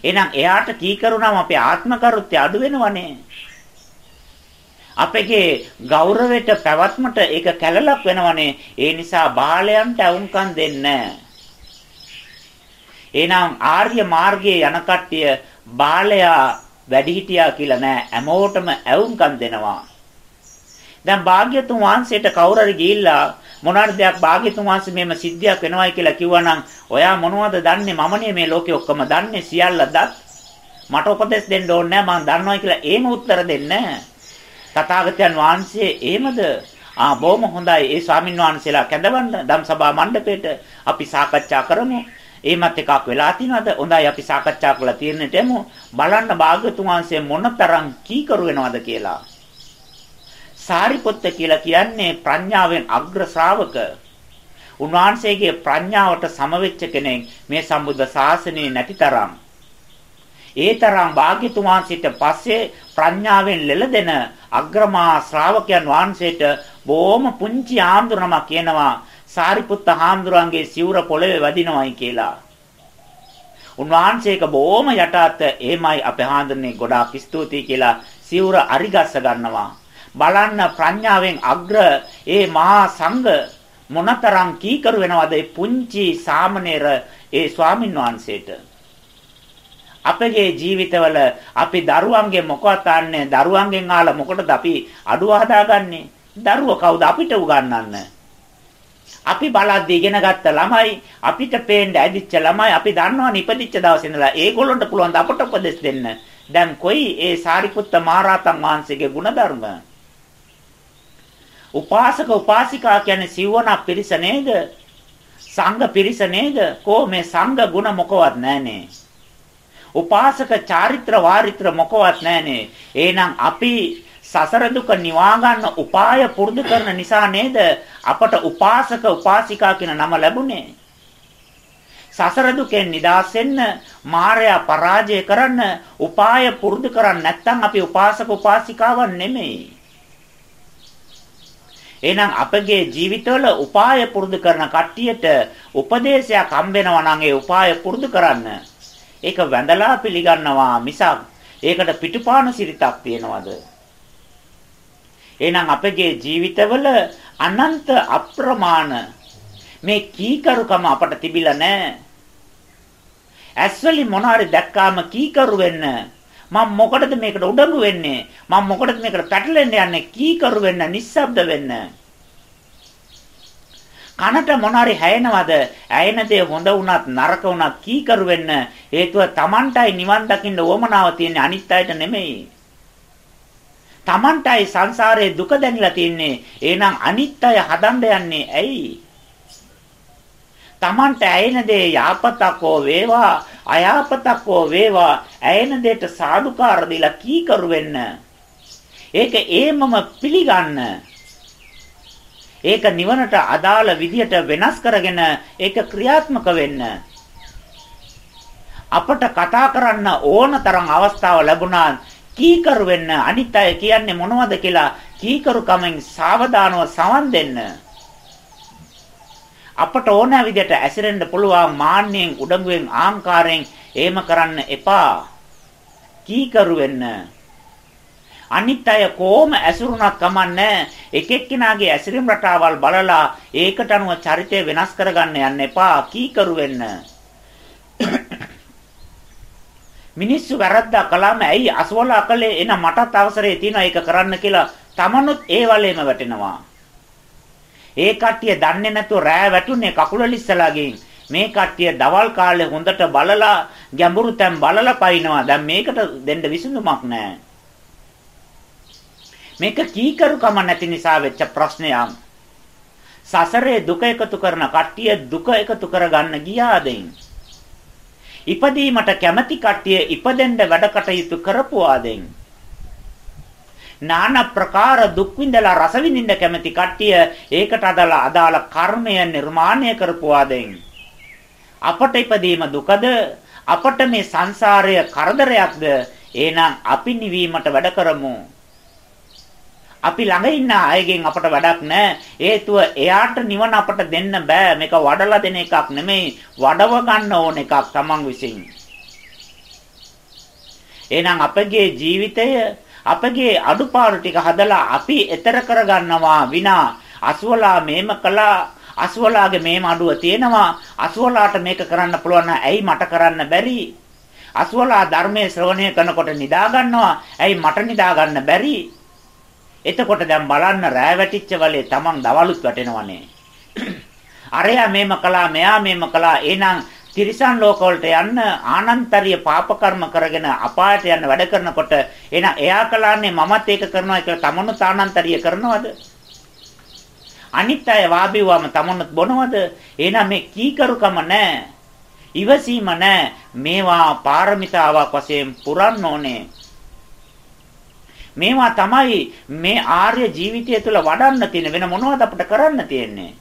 එහෙනම් එයාට කීකරු නම් අපේ ආත්ම කරුත්‍ය අඩු වෙනවනේ. අපගේ ගෞරවයට පැවැත්මට ඒක කැළලක් වෙනවනේ. ඒ නිසා බාලයන්ට වුන්කම් දෙන්න. එහෙනම් ආර්ය මාර්ගයේ යන කට්ටිය බාලයා වැඩිහිටියා කියලා නෑ හැමෝටම ඇවුම්කම් දෙනවා. දැන් භාග්‍යතුන් වහන්සේට කවුරු හරි ගිහිල්ලා මොනාර දෙයක් භාග්‍යතුන් වහන්සේ මෙහෙම සිද්ධියක් වෙනවයි කියලා කිව්වනම් ඔයා මොනවද දන්නේ මමනේ මේ ලෝකේ ඔක්කොම දන්නේ සියල්ල දත් මට උපදෙස් දෙන්න ඕනේ නෑ මම දන්නවයි කියලා එහෙම උත්තර දෙන්නේ නෑ තථාගතයන් වහන්සේ එහෙමද? ආ බොහොම හොඳයි. ඒ ස්වාමින් වහන්සේලා කැඳවන්න ධම්සභා මණ්ඩපේට අපි සාකච්ඡා කරමු. එහෙමත් එකක් වෙලා තිනවද? හොඳයි අපි සාකච්ඡා කරලා තියෙන්නට යමු. බලන්න භාග්‍යතුන් වහන්සේ මොනතරම් කීකරු වෙනවද කියලා. සාරිපුත්ත කියලා කියන්නේ ප්‍රඥාවෙන් අග්‍ර ශ්‍රාවක. උන්වහන්සේගේ ප්‍රඥාවට සමවෙච්ච කෙනෙක් මේ සම්බුද්ධ ශාසනයේ නැතිතරම්. ඒ තරම් භාග්‍යතුන් වහන්සේට පස්සේ ප්‍රඥාවෙන් ලෙලදෙන අග්‍රමා ශ්‍රාවකයන් වහන්සේට බොහොම පුංචි ආම්දුරම කියනවා සාරිපුත්ත හාමුදුරන්ගේ සිවුර පොළවේ වදිනවයි කියලා. උන්වහන්සේක බොහොම යටාත් එහෙමයි අපේ හාමුදුරනේ ගොඩාක් ස්තුතියි කියලා සිවුර අරිගස්ස ගන්නවා. බලන්න ප්‍රඥාවෙන් අග්‍ර ඒ මහා සංඝ මොනතරම් කීකරු වෙනවද ඒ පුංචි සාමණේර ඒ ස්වාමින් වහන්සේට අපගේ ජීවිතවල අපි දරුවන්ගේ මොකවත් ආන්නේ දරුවන්ගෙන් ආලා මොකටද අපි අඩුව හදාගන්නේ දරුවෝ කවුද අපිට උගන්වන්න අපි බලද්දී ඉගෙන ගත්ත ළමයි අපිට පේන්න ඇදිච්ච ළමයි අපි දන්නවනේ ඉපදිච්ච දවසේ ඉඳලා ඒගොල්ලන්ට පුළුවන් ද අපට උපදෙස් දෙන්න දැන් කොයි ඒ සාරිපුත්ත මහරහතන් වහන්සේගේ ගුණධර්ම උපාසක උපාසිකා කියන්නේ සිවණ පිරිස නේද? සංඝ පිරිස නේද? කෝ මේ සංඝ ගුණ මොකවත් නැහනේ. උපාසක චාරිත්‍ර වාරිත්‍ර මොකවත් නැහනේ. එහෙනම් අපි සසර දුක නිවා ගන්න උපාය පුරුදු කරන නිසා නේද අපට උපාසක උපාසිකා කියන නම ලැබුණේ. සසර දුකෙන් නිදහස් වෙන්න මායя පරාජය කරන්න උපාය පුරුදු කරන්නේ නැත්නම් අපි උපාසක උපාසිකාවන් නෙමෙයි. එහෙනම් අපගේ ජීවිතවල උපාය පුරුදු කරන කට්ටියට උපදේශයක් හම්බෙනවා නම් ඒ උපාය පුරුදු කරන්න. ඒක වැඳලා පිළිගන්නවා මිසක් ඒකට පිටුපාන සිරිතක් තියනවද? එහෙනම් අපගේ ජීවිතවල අනන්ත අප්‍රමාණ මේ කීකරුකම අපට තිබිලා නැහැ. ඇස්වලින් මොනාරි දැක්කාම කීකරු වෙන්න මම මොකටද මේකට උඩඟු වෙන්නේ? මම මොකටද මේකට පැටලෙන්න යන්නේ? කීකරු වෙන්න, නිස්සබ්ද වෙන්න. කනට මොනාරි හැයෙනවද? ඇයෙන දේ හොඳ වුණත් නරක වුණත් කීකරු වෙන්න හේතුව Tamanටයි නිවන් දකින්න උවමනාව තියෙන්නේ අනිත් අයට නෙමෙයි. Tamanටයි සංසාරයේ දුක දැනিলা තින්නේ. එහෙනම් අනිත් අය හදන්න යන්නේ ඇයි? Tamanට ඇයෙන දේ යාපතක් හෝ වේවා අයාපතක් හෝ වේවා ඇයෙන දෙයට සාදුකාර දීලා කීකරු වෙන්න. ඒක ඒමම පිළිගන්න. ඒක නිවනට අදාළ විදියට වෙනස් කරගෙන ඒක ක්‍රියාත්මක වෙන්න. අපට කතා කරන්න ඕන තරම් අවස්ථාව ලැබුණා කීකරු වෙන්න අනිත් අය කියන්නේ මොනවද කියලා කීකරු කමෙන් සාවධානව සවන් දෙන්න. අපට ඕන විදිහට ඇසිරෙන්න පුළුවන් මාන්නෙන් උඩඟුවෙන් ආංකාරයෙන් එහෙම කරන්න එපා. කීකරු වෙන්න. අනිත් අය කොහොම ඇසුරුණත් කමන්නේ එක එක්කිනාගේ ඇසිරීම රටාවල් බලලා ඒකට අනුව චරිතය වෙනස් කරගන්න යන්න එපා. කීකරු වෙන්න. මිනිස්සු වැරද්දා කළාම ඇයි අසවලා කළේ එන මටත් අවසරය තියෙනවා ඒක කරන්න කියලා තමනුත් ඒ වලේම වැටෙනවා. ඒ කට්ටිය දන්නේ නැතුව රෑ වැටුනේ කකුල ලිස්සලාගෙන්. මේ කට්ටිය දවල් කාලේ හොඳට බලලා ගැඹුරු තැන් බලලා පයින්නවා. දැන් මේකට දෙන්න විසඳුමක් නැහැ. මේක කීකරුකම නැති නිසා වෙච්ච ප්‍රශ්නයක්. සසරේ දුක එකතු කරන කට්ටිය දුක එකතු කරගන්න ගියාදෙන්. ඉපදීමට කැමැති කට්ටිය ඉපදෙන්න වැඩ කටයුතු කරපුවාදෙන්. নানা ප්‍රකාර දුක් විඳලා රස විඳින්න කැමති කට්ටිය ඒකට අදාළ අදාළ කර්මය නිර්මාණය කරපුවාදෙන්. අපට ඉපදීම දුකද? අපට මේ සංසාරය කරදරයක්ද? එහෙනම් අපි නිවීමට වැඩ කරමු. අපි ළඟ ඉන්න අයගෙන් අපට වැඩක් නැහැ හේතුව එයාට නිවන අපට දෙන්න බෑ. මේක වඩලා දෙන එකක් නෙමෙයි වඩව ගන්න ඕන එකක් තමන් විසින්. එහෙනම් අපගේ ජීවිතය අපගේ අඩුපාඩු ටික හදලා අපි එතර කරගන්නවා විනා අසුවලා මේම කළා අසුවලාගේ මේම අඩුව තියෙනවා. අසුවලාට මේක කරන්න පුළුවන් ඇයි මට කරන්න බැරි? අසුවලා ධර්මයේ ශ්‍රවණය කරනකොට නිදා ගන්නවා. ඇයි මට නිදා ගන්න බැරි? එතකොට දැන් බලන්න රෑ වැටිච්ච වෙලේ Taman දවලුත් වැටෙනවනේ අරයා මේම කළා මෙයා මේම කළා එහෙනම් තිරිසන් ලෝකවලට යන්න ආනන්තරීය පාප කර්ම කරගෙන අපායට යන්න වැඩ කරනකොට එහෙනම් එයා කලාන්නේ මමත් ඒක කරනවා කියලා තමනුත් ආනන්තරීය කරනවද? අනිත් අය වාබිවම තමනුත් බොනවද? එහෙනම් මේ කීකරුකම නැහැ. ඉවසීම නැහැ. මේවා පාරමිතාවක් වශයෙන් පුරන්න ඕනේ. මේවා තමයි මේ ආර්ය ජීවිතය තුළ වඩන්න තියෙන වෙන මොනවද අපිට කරන්න තියෙන්නේ?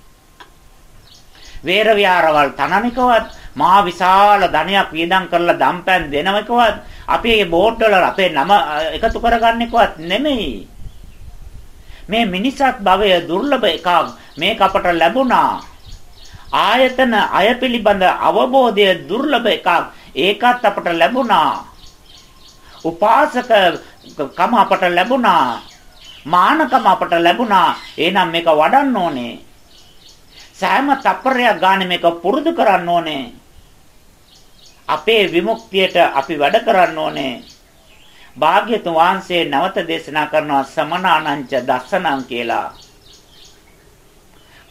වේර විහාරවල් තනනිකවත් මහා විශාල ධනයක් වියදම් කරලා දම්පැන් දෙනවකවත් අපි මේ බෝඩ් වල අපේ නම එකතු කරගන්නෙකවත් නෙමෙයි. මේ මිනිසත් භවය දුර්ලභ එකක්. මේක අපට ලැබුණා. ආයතන අය පිළිබඳ අවබෝධය දුර්ලභ එකක්. ඒකත් අපට ලැබුණා. උපාසක කම අපට ලැබුණා. මානකම අපට ලැබුණා. එහෙනම් මේක වඩන්න ඕනේ. සෑම තප්පරයක් ගානේ මේක පුරුදු කරන්න ඕනේ. අපේ විමුක්තියට අපි වැඩ කරන්න ඕනේ. භාග්‍යතුන් වහන්සේ නැවත දේශනා කරනවා සමනානංච දස්සනං කියලා.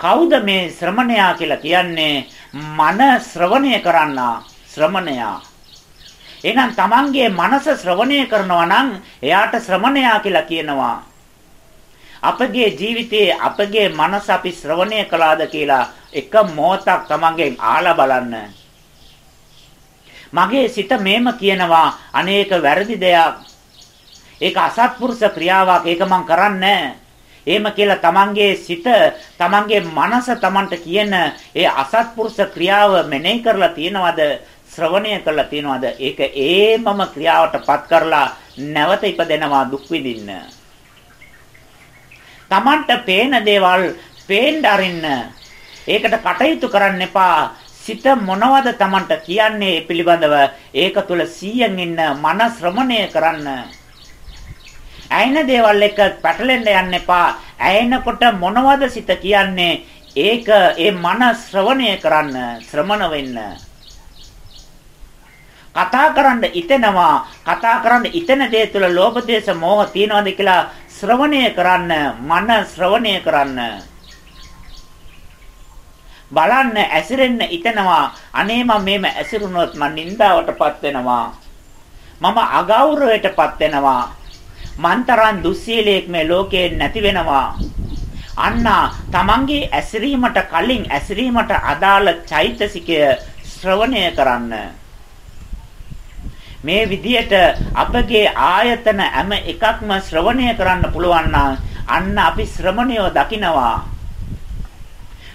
කවුද මේ ශ්‍රමණයා කියලා කියන්නේ? මන ශ්‍රවණය කරන්නා ශ්‍රමණයා. එහෙනම් Tamanගේ මනස ශ්‍රවණය කරනවා නම් එයාට ශ්‍රමණයා කියලා කියනවා. අපගේ ජීවිතයේ අපගේ මනස අපි ශ්‍රවණය කළාද කියලා එක මොහොතක් Tamanගෙන් ආලා බලන්න. මගේ සිත මේම කියනවා අනේක වැරදි දෙයක්. ඒක අසත්පුරුෂ ක්‍රියාවක්. ඒක මං කරන්නේ එහෙම කියලා තමන්ගේ සිත තමන්ගේ මනස තමන්ට කියන ඒ අසත්පුරුෂ ක්‍රියාව මෙනෙහි කරලා තියනවද ශ්‍රවණය කරලා තියනවාද ඒක ඒමම ක්‍රියාවටපත් කරලා නැවත ඉපදෙනවා දුක් විඳින්න. Tamanට පේන දේවල් පේන්න අරින්න. ඒකට කටයුතු කරන්න එපා. සිත මොනවද Tamanට කියන්නේ පිළිබඳව ඒක තුල 100න් ඉන්න මන ශ්‍රමණය කරන්න. ඇයෙන දේවල් එක පැටලෙන්න යන්න එපා. ඇයෙනකොට මොනවද සිත කියන්නේ? ඒක ඒ මන ශ්‍රවණය කරන්න, ශ්‍රමණ වෙන්න. කතා කරන්න ඉතෙනවා කතා කරන්න ඉතෙන දේ තුළ ලෝභ දේශ මොහ තියනවාද කියලා ශ්‍රවණය කරන්න මන ශ්‍රවණය කරන්න. බලන්න ඇසිරෙන්න ඉතෙනවා. අනේ මම මේම ඇසිරුණොත් මං නින්දාවටපත් වෙනවා. මම අගෞරවයටපත් වෙනවා. මන්තරන් දුස්සීලයක් මේ ලෝකේ නැති වෙනවා. අන්න තමන්ගේ ඇසිරීමට කලින් ඇසිරීමට අදාළ චෛතසිකය ශ්‍රවණය කරන්න. මේ විදියට අපගේ ආයතන හැම එකක්ම ශ්‍රවණය කරන්න පුළුවන් අන්න අපි ශ්‍රමණයෝ දකිනවා.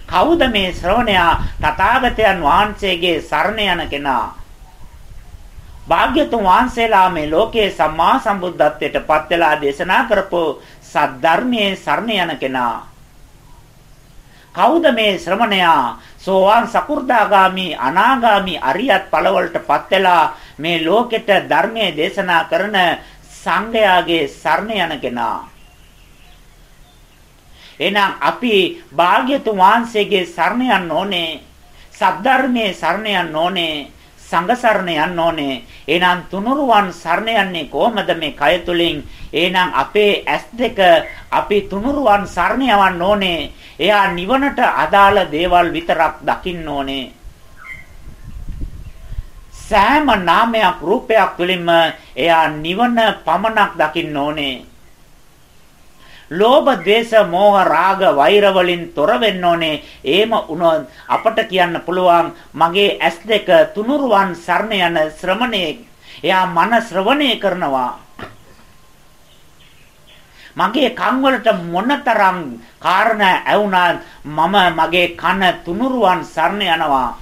කවුද මේ ශ්‍රවණයා? තථාගතයන් වහන්සේගේ සරණ යන කෙනා. භාග්‍යතුන් වහන්සේලා මේ ලෝකයේ සම්මා සම්බුද්ධත්වයට පත් වෙලා දේශනා කරපු සද්ධර්මයේ සරණ යන කෙනා. කවුද මේ ශ්‍රමණයා? සෝවාන් සකු르දාගාමි අනාගාමි අරියත් ඵලවලටපත් වෙලා මේ ලෝකෙට ධර්මයේ දේශනා කරන සංඝයාගේ සරණ යන කෙනා. එහෙනම් අපි භාග්‍යතුන් වහන්සේගේ සරණ යන්න ඕනේ. සද්ධර්මයේ සරණ යන්න ඕනේ. සංඝ සරණ යන්න ඕනේ. එහෙනම් තුනුරුවන් සරණ යන්නේ කොහමද මේ කය තුලින්? එහෙනම් අපේ ඇස් දෙක අපි තුනුරුවන් සරණ යවන්න ඕනේ. එයා නිවනට අදාළ දේවල් විතරක් දකින්න ඕනේ. සෑම නාමයක් රූපයක් තුළින්ම එයා නිවන පමණක් දකින්න ඕනේ. ලෝභ, ද්වේෂ, මෝහ, රාග, වෛර වලින් තොර වෙන්න ඕනේ. එහෙම වුණොත් අපට කියන්න පුළුවන් මගේ ඇස් දෙක තුනුරුවන් සරණ යන ශ්‍රමණයෙක්. එයා මන ශ්‍රවණය කරනවා. මගේ කන් වලට මොනතරම් කාරණා ඇවුණත් මම මගේ කන තුනුරුවන් සරණ යනවා.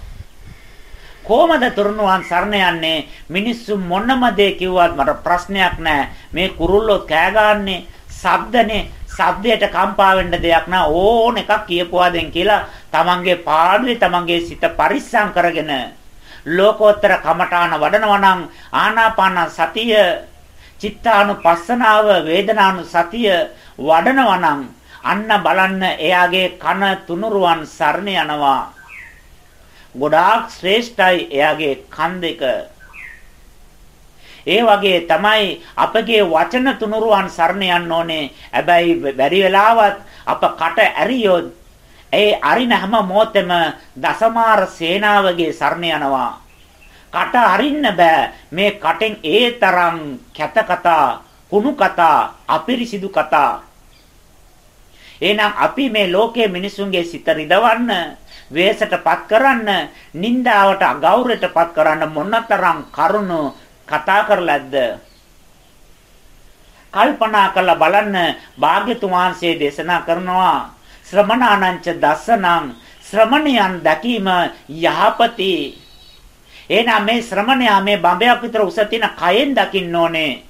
කොහමද තුරුණුවන් සරණ යන්නේ? මිනිස්සු මොනම දේ කිව්වත් මට ප්‍රශ්නයක් නැහැ. මේ කුරුල්ලෝ කෑ ගන්නනේ ශබ්දනේ ශබ්දයට කම්පා වෙන්න දෙයක් නෑ ඕන එකක් කියපුවාදෙන් කියලා තමන්ගේ පාඩුවේ තමන්ගේ සිත පරිස්සම් කරගෙන ලෝකෝත්තර කමඨාන වඩනවා නම් ආනාපාන සතිය චිත්තානුපස්සනාව වේදනානුසතිය වඩනවා නම් අන්න බලන්න එයාගේ කන තුනුරුවන් සරණ යනවා ගොඩාක් ශ්‍රේෂ්ඨයි එයාගේ කන් දෙක. ඒ වගේ තමයි අපගේ වචන තුනුරුවන් සරණ යන්න ඕනේ. හැබැයි බැරි වෙලාවත් අප කට ඇරියොත් ඒ අරින හැම මොහොතෙම දසමාර සේනාවගේ සරණ යනවා. කට අරින්න බෑ. මේ කටෙන් ඒ තරම් කැත කතා, කුණු කතා, අපිරිසිදු කතා. එහෙනම් අපි මේ ලෝකයේ මිනිසුන්ගේ සිත රිදවන්න වේසටපත් කරන්න, නිന്ദාවට අගෞරවයටපත් කරන්න මොනතරම් කරුණු කතා කරලාද? කල්පනා කරලා බලන්න භාග්‍යතුන් වහන්සේ දේශනා කරනවා ශ්‍රමණානංච දස්සනං ශ්‍රමණයන් දැකීම යහපති එහෙනම් මේ ශ්‍රමණයා මේ බඹයක් විතර උස තියෙන කයෙන් දකින්න ඕනේ.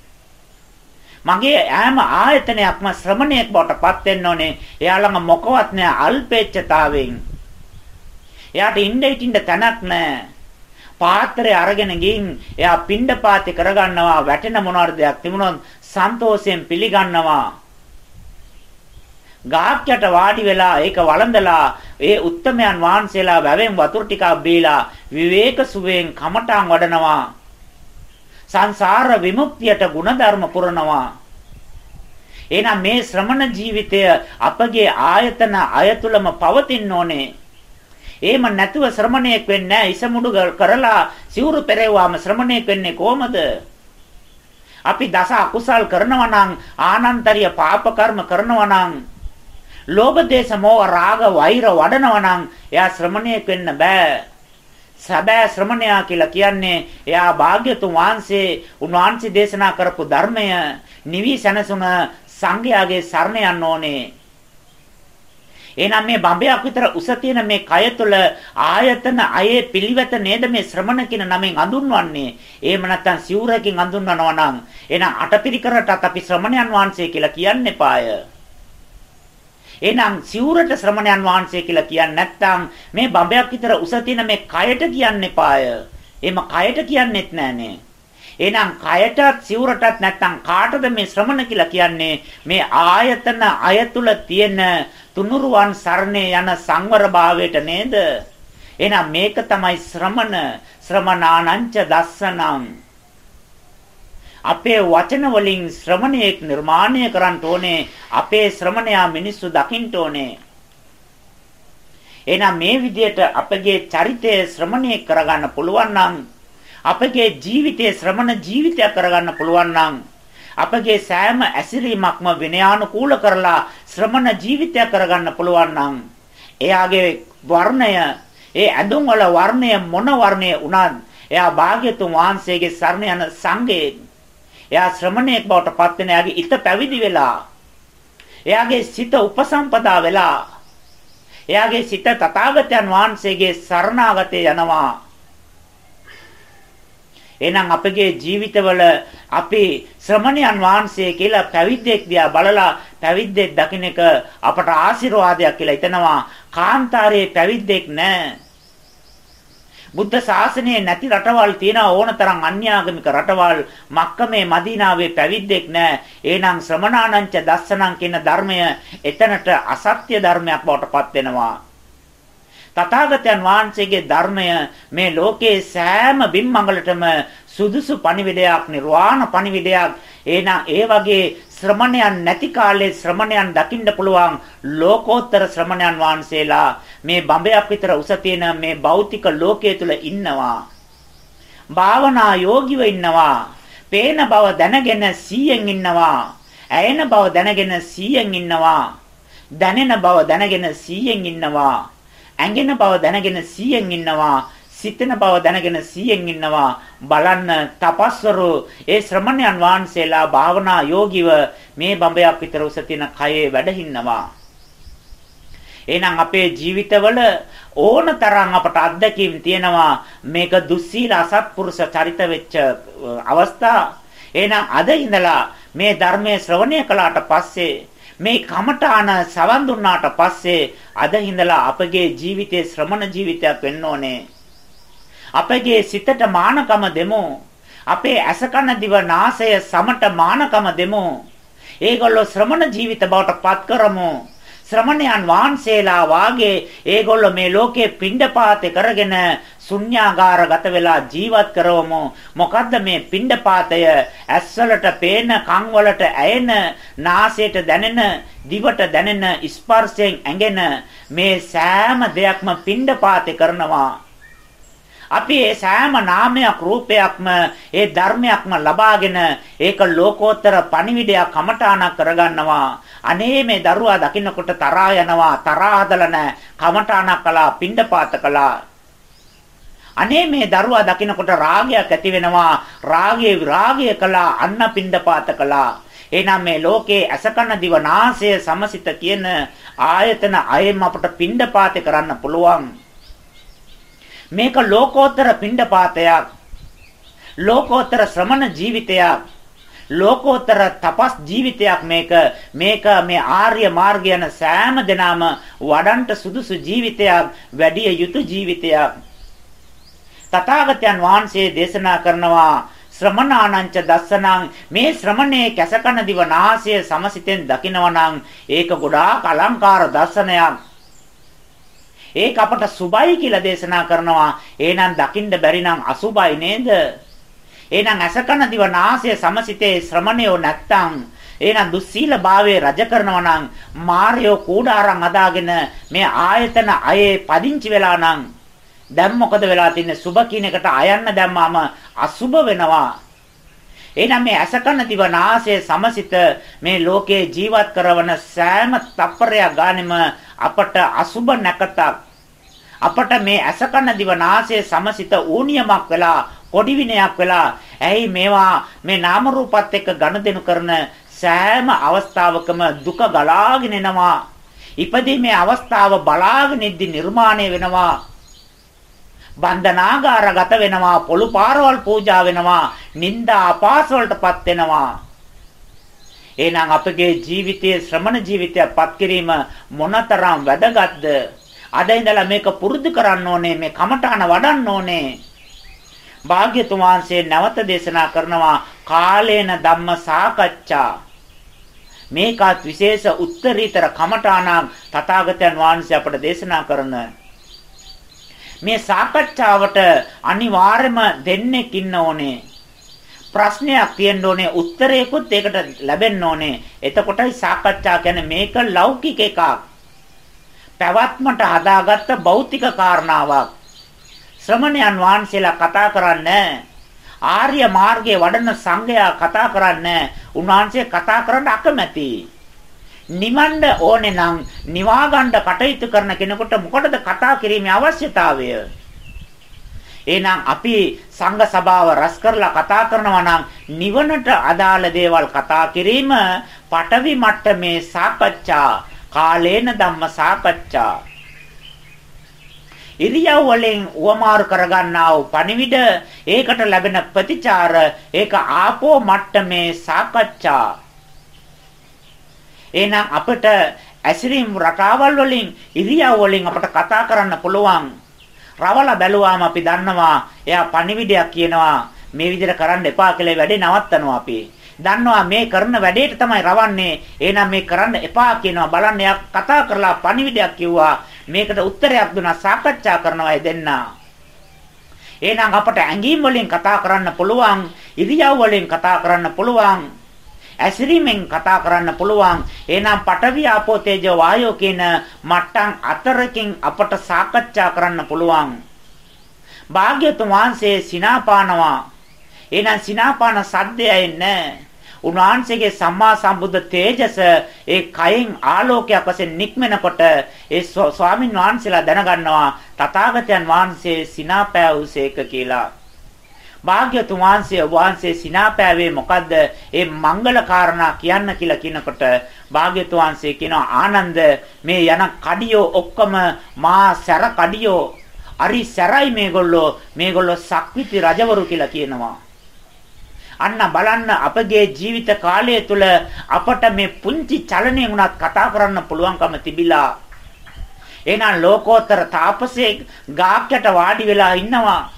මගේ ඈම ආයතනයක්ම ශ්‍රමණයෙක් බවට පත් වෙන්න ඕනේ. එයා ළඟ මොකවත් නැහැ අල්පේච්ඡතාවෙන්. එයාට ඉන්න ඉන්න තැනක් නැහැ. පාත්‍රය අරගෙන ගින් එයා පිණ්ඩපාතේ කරගන්නවා වැටෙන මොනවාර දෙයක් තිබුණොත් සන්තෝෂයෙන් පිළිගන්නවා. ගාක්යට වාඩි වෙලා ඒක වළඳලා ඒ උත්තමයන් වහන්සේලා වැවෙන් වතුර ටිකක් බීලා විවේක සුවයෙන් කමඨාන් වඩනවා. සංසාර විමුක්තියට ಗುಣධර්ම පුරනවා. එහෙනම් මේ ශ්‍රමණ ජීවිතය අපගේ ආයතන අයතුලම පවතින්න ඕනේ. එහෙම නැතුව ශ්‍රමණයෙක් වෙන්නේ නැහැ. ඉසමුඩු කරලා සිවුරු පෙරෙව්වාම ශ්‍රමණයෙක් වෙන්නේ කොහමද? අපි දස අකුසල් කරනවා නම් ආනන්තරිය පාප කර්ම කරනවා නම් ලෝභ දේශ මොහ රාග වෛර වඩනවා නම් එයා ශ්‍රමණයෙක් වෙන්න බෑ. සබෑ ශ්‍රමණයා කියලා කියන්නේ එයා භාග්‍යතුන් වහන්සේ උන්වහන්සේ දේශනා කරපු ධර්මය නිවි සැනසුන සංඝයාගේ සරණ යන්න ඕනේ. එහෙනම් මේ බඹයක් විතර උස තියෙන මේ කය තුළ ආයතන අයේ පිළිවෙත නේද මේ ශ්‍රමණ කියන නමෙන් අඳුන්වන්නේ. එහෙම නැත්නම් සිවුරකින් අඳුන්වනවා නම් එහෙනම් අටපිරිකරටත් අපි ශ්‍රමණයන් වහන්සේ කියලා කියන්න එපාය. එහෙනම් සිවුරට ශ්‍රමණයන් වහන්සේ කියලා කියන්නේ නැත්නම් මේ බඹයක් විතර උස තියෙන මේ කයට කියන්න එපාය. එහෙම කයට කියන්නෙත් නෑනේ. එහෙනම් කයටත් සිවුරටත් නැත්නම් කාටද මේ ශ්‍රමණ කියලා කියන්නේ මේ ආයතන අයතුල තියෙන තුනුරුවන් සරණේ යන සංවර භාවයට නේද? එහෙනම් මේක තමයි ශ්‍රමණ ශ්‍රමණානංච දස්සනම් අපේ වචන වලින් ශ්‍රමණයෙක් නිර්මාණය කරන්න ඕනේ. අපේ ශ්‍රමණයා මිනිස්සු දකින්න ඕනේ. එහෙනම් මේ විදිහට අපගේ චරිතය ශ්‍රමණයෙක් කරගන්න පුළුවන් නම් අපගේ ජීවිතයේ ශ්‍රමණ ජීවිතයක් කරගන්න පුළුවන් නම් අපගේ සෑම ඇසිරීමක්ම විනයානුකූල කරලා ශ්‍රමණ ජීවිතයක් කරගන්න පුළුවන් නම් එයාගේ වර්ණය ඒ ඇඳුම් වල වර්ණය මොන වර්ණය වුණත් එයා භාග්‍යතුන් වහන්සේගේ සරණ යන සංඝේ එයා ශ්‍රමණයෙක් බවට පත් වෙන එයාගේ හිත පැවිදි වෙලා එයාගේ සිත උපසම්පදා වෙලා එයාගේ සිත තථාගතයන් වහන්සේගේ සරණාගතේ යනවා. එහෙනම් අපගේ ජීවිතවල අපි ශ්‍රමණයන් වහන්සේ කියලා පැවිද්දෙක් දිහා බලලා පැවිද්දෙක් දකින්න එක අපට ආශිර්වාදයක් කියලා හිතනවා. කාන්තාරයේ පැවිද්දෙක් නැහැ බුද්ධ ශාසනයේ නැති රටවල් තියෙන ඕනතරම් අන්‍යාගමික රටවල් මක්කමේ මදීනාවේ පැවිද්දෙක් නැහැ. එහෙනම් ශ්‍රමණානංච දස්සනං කියන ධර්මය එතනට අසත්‍ය ධර්මයක් බවට පත් වෙනවා. තථාගතයන් වහන්සේගේ ධර්මය මේ ලෝකේ සෑම බිම්මඟලටම සුදුසු පණිවිඩයක් නිර්වාණ පණිවිඩයක් එහෙනම් ඒ වගේ ශ්‍රමණයන් නැති කාලේ ශ්‍රමණයන් දකින්න පුළුවන් ලෝකෝත්තර ශ්‍රමණයන් වහන්සේලා මේ බඹයක් විතර උස තියෙන මේ භෞතික ලෝකයේ තුල ඉන්නවා. භාවනා යෝගිව ඉන්නවා. පේන බව දැනගෙන 100න් ඉන්නවා. ඇයෙන බව දැනගෙන 100න් ඉන්නවා. දැනෙන බව දැනගෙන 100න් ඉන්නවා. ඇඟෙන බව දැනගෙන 100න් ඉන්නවා. සිතෙන බව දැනගෙන 100න් ඉන්නවා. බලන්න තපස්වරු ඒ ශ්‍රමණයන් වහන්සේලා භාවනා යෝගිව මේ බඹයක් විතර උස තියෙන කයේ වැඩහින්නවා එහෙනම් අපේ ජීවිතවල ඕන තරම් අපට අත්දැකීම් තියෙනවා. මේක දුස්සීල අසත්පුරුෂ චරිත වෙච්ච අවස්ථා. එහෙනම් අද ඉඳලා මේ ධර්මයේ ශ්‍රවණය කළාට පස්සේ මේ කමඨාන සවන් දුන්නාට පස්සේ අද ඉඳලා අපගේ ජීවිතේ ශ්‍රමණ ජීවිතයක් වෙන්න ඕනේ. අපගේ සිතට මානකම දෙමු. අපේ ඇසකන දිව නාසය සමට මානකම දෙමු. ඒගොල්ලෝ ශ්‍රමණ ජීවිත බවට පත් කරමු. ශ්‍රමණයන් වහන්සේලා වාගේ ඒගොල්ලෝ මේ ලෝකේ පිණ්ඩපාතේ කරගෙන ශුන්‍යාගාරගත වෙලා ජීවත් කරවමු මොකද්ද මේ පිණ්ඩපාතය ඇස්වලට පේන කන් වලට ඇයෙන නාසයට දැනෙන දිවට දැනෙන ස්පර්ශයෙන් ඇඟෙන මේ සෑම දෙයක්ම පිණ්ඩපාතේ කරනවා අපි ඒ සෑම නාමයක් රූපයක්ම ඒ ධර්මයක්ම ලබාගෙන ඒක ලෝකෝත්තර පණිවිඩයක් කමඨාණක් කරගන්නවා. අනේ මේ දරුවා දකින්නකොට තරහා යනවා තරහා හදලා නැහැ. කමඨාණක් කළා පිණ්ඩපාත කළා. අනේ මේ දරුවා දකින්නකොට රාගයක් ඇති වෙනවා. රාගයේ විරාගය කළා අන්න පිණ්ඩපාත කළා. එහෙනම් මේ ලෝකේ අසකන දිවනාසය සමසිත කියන ආයතන අයෙම අපට පිණ්ඩපාත කරන්න පුළුවන්. මේක ලෝකෝත්තර පිණ්ඩපාතයක්. ලෝකෝත්තර ශ්‍රමණ ජීවිතයක්. ලෝකෝත්තර තපස් ජීවිතයක් මේක මේක මේ ආර්ය මාර්ගය යන සෑම දිනම වඩන්ට සුදුසු ජීවිතයක් වැඩි යුතු ජීවිතයක් තථාගතයන් වහන්සේ දේශනා කරනවා ශ්‍රමණානංච දස්සනං මේ ශ්‍රමණේ කැසකන දිවනාසය සමසිතෙන් දකිනවනම් ඒක ගොඩාක් අලංකාර දර්ශනයක් ඒක අපට සුබයි කියලා දේශනා කරනවා. එහෙනම් දකින්න බැරි නම් අසුබයි නේද? එහෙනම් අසකන දිවනාසය සමසිතේ ශ්‍රමණයෝ නැත්තම් එහෙනම් දුස්සීල භාවයේ රජ කරනවා නම් මාර්යෝ කූඩාරම් අදාගෙන මේ ආයතන අයේ පදිංචි වෙලා නම් දැන් මොකද වෙලා තින්නේ? සුබ කියන එකට අයන්න දැම්මාම අසුබ වෙනවා. එහෙනම් මේ අසකන දිවනාසය සමසිත මේ ලෝකේ ජීවත් කරන සෑම තප්පරයක් ගානෙම අපට අසුබ නැකතක්. අපට මේ අසකන දිවනාසය සමසිත ඌනියමක් වෙලා කොඩි විනයක් වෙලා ඇයි මේවා මේ නාම රූපත් එක්ක ගනුදෙනු කරන සෑම අවස්ථාවකම දුක ගලාගෙන එනවා. ඉපදීමේ අවස්ථාව බලාගෙන ඉද්දි නිර්මාණය වෙනවා. බන්ධනාගාරගත වෙනවා පොළු පාරවල් පූජා වෙනවා නිന്ദා අපාස වලටපත් වෙනවා. එහෙනම් අපගේ ජීවිතයේ ශ්‍රමණ ජීවිතයපත් කිරීම මොනතරම් වැදගත්ද? අද ඉඳලා මේක පුරුදු කරන්න ඕනේ මේ කමඨාන වඩන්න ඕනේ. භාග්‍යතුන් වහන්සේ නැවත දේශනා කරනවා කාලේන ධම්ම සාකච්ඡා. මේකත් විශේෂ උත්තරීතර කමඨාණක් තථාගතයන් වහන්සේ අපට දේශනා කරනවා මේ සාකච්ඡාවට අනිවාර්යම දෙන්නෙක් ඉන්න ඕනේ. ප්‍රශ්නයක් තියෙන්න ඕනේ උත්තරයකුත් ඒකට ලැබෙන්න ඕනේ. එතකොටයි සාකච්ඡා කියන්නේ මේක ලෞකික එකක්. පැවැත්මට හදාගත්ත භෞතික කාරණාවක්. ශ්‍රමණයන් වහන්සේලා කතා කරන්නේ ආර්ය මාර්ගයේ වඩන සංඝයා කතා කරන්නේ උන්වහන්සේ කතා කරන්න අකමැතියි. නිවන්න ඕනේ නම් නිවා ගන්න කටයුතු කරන කෙනෙකුට මොකටද කතා කිරීමේ අවශ්‍යතාවය? එහෙනම් අපි සංඝ සභාව රැස් කරලා කතා කරනවා නම් නිවනට අදාළ දේවල් කතා කිරීම පටවි මට්ටමේ සාකච්ඡා කාලේන ධම්ම සාකච්ඡා ඉරියව් වලින් උවමාරු කරගන්නා වූ පණිවිඩ ඒකට ලැබෙන ප්‍රතිචාර ඒක ආපෝ මට්ටමේ සාකච්ඡා එහෙනම් අපිට ඇසිරීම් රටාවල් වලින් ඉරියව් වලින් අපට කතා කරන්න පුළුවන්. රවලා බැලුවාම අපි දන්නවා එයා පණිවිඩයක් කියනවා මේ විදිහට කරන්න එපා කියලා වැඩේ නවත්තනවා අපි. දන්නවා මේ කරන වැඩේට තමයි රවන්නේ. එහෙනම් මේ කරන්න එපා කියනවා. බලන්න එයා කතා කරලා පණිවිඩයක් කිව්වා. මේකට උත්තරයක් දුන්නා සාකච්ඡා කරනවා දෙන්න. එහෙනම් අපට ඇඟීම් වලින් කතා කරන්න පුළුවන්. ඉරියව් වලින් කතා කරන්න පුළුවන්. ඇසිරීමෙන් කතා කරන්න පුළුවන්. එහෙනම් පඨවි ආපෝ තේජෝ වායෝ කියන මට්ටම් අතරකින් අපට සාකච්ඡා කරන්න පුළුවන්. භාග්‍යතුන් වහන්සේ සිනාපානවා. එහෙනම් සිනාපාන සද්දයයි නැහැ. උන්වහන්සේගේ සම්මා සම්බුද්ධ තේජස ඒ කයින් ආලෝකයක් වශයෙන් නික්මනකොට ඒ ස්වාමින් වහන්සේලා දැනගන්නවා තථාගතයන් වහන්සේ සිනාපෑවුසේක කියලා. භාග්‍යතුන් වහන්සේ වහන්සේ සිනාපෑවේ මොකද්ද? ඒ මංගල කාරණා කියන්න කියලා කියනකොට භාග්‍යතුන් වහන්සේ කියනවා ආනන්ද මේ යන කඩියෝ ඔක්කොම මා සැර කඩියෝ අරි සැරයි මේගොල්ලෝ මේගොල්ලෝ සක්විති රජවරු කියලා කියනවා. අන්න බලන්න අපගේ ජීවිත කාලය තුල අපට මේ පුංචි චලනය වුණත් කතා කරන්න පුළුවන්කම තිබිලා එහෙනම් ලෝකෝත්තර තාපසයේ ගාක්කට වාඩි වෙලා ඉන්නවා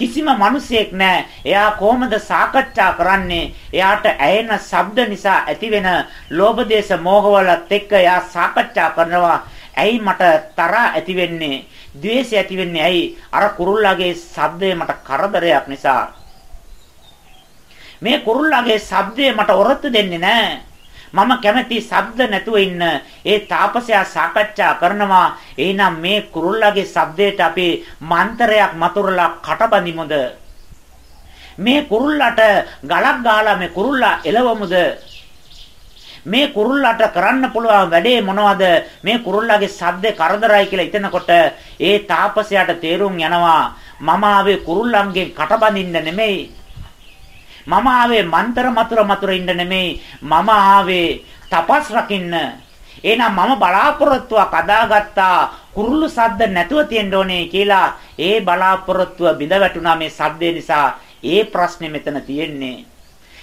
කිසිම මිනිසෙක් නැහැ. එයා කොහොමද සාකච්ඡා කරන්නේ? එයාට ඇයෙන ශබ්ද නිසා ඇතිවෙන ලෝභ දේශ මොහවලත් එක්ක එයා සාකච්ඡා කරනවා. ඇයි මට තරහා ඇති වෙන්නේ? ද්වේෂය ඇති වෙන්නේ ඇයි? අර කුරුල්ලාගේ ශබ්දය මට කරදරයක් නිසා. මේ කුරුල්ලාගේ ශබ්දය මට ඔරොත්තු දෙන්නේ නැහැ. මම කැමති ශබ්ද නැතුව ඉන්න. ඒ තාපසයා සාකච්ඡා කරනවා. එහෙනම් මේ කුරුල්ලාගේ ශබ්දයට අපි මන්තරයක් මතුරලා කටබඳිමුද? මේ කුරුල්ලාට ගලක් ගාලා මේ කුරුල්ලා එලවමුද මේ කුරුල්ලාට කරන්න පුළුවන් වැඩේ මොනවද? මේ කුරුල්ලාගේ ශබ්දේ කරදරයි කියලා හිතනකොට ඒ තාපසයාට තේරුම් යනවා. මම ආවේ කුරුල්ලන්ගෙන් කටබඳින්න නෙමෙයි. මම ආවේ මන්තර මතුර මතුර ඉන්න නෙමෙයි මම ආවේ තපස් රකින්න එහෙනම් මම බලාපොරොත්තුවක් අදාගත්තා කුරුල්ලු සද්ද නැතුව තියෙන්න ඕනේ කියලා ඒ බලාපොරොත්තුව බිඳ වැටුණා මේ සද්දේ නිසා ඒ ප්‍රශ්නේ මෙතන තියෙන්නේ.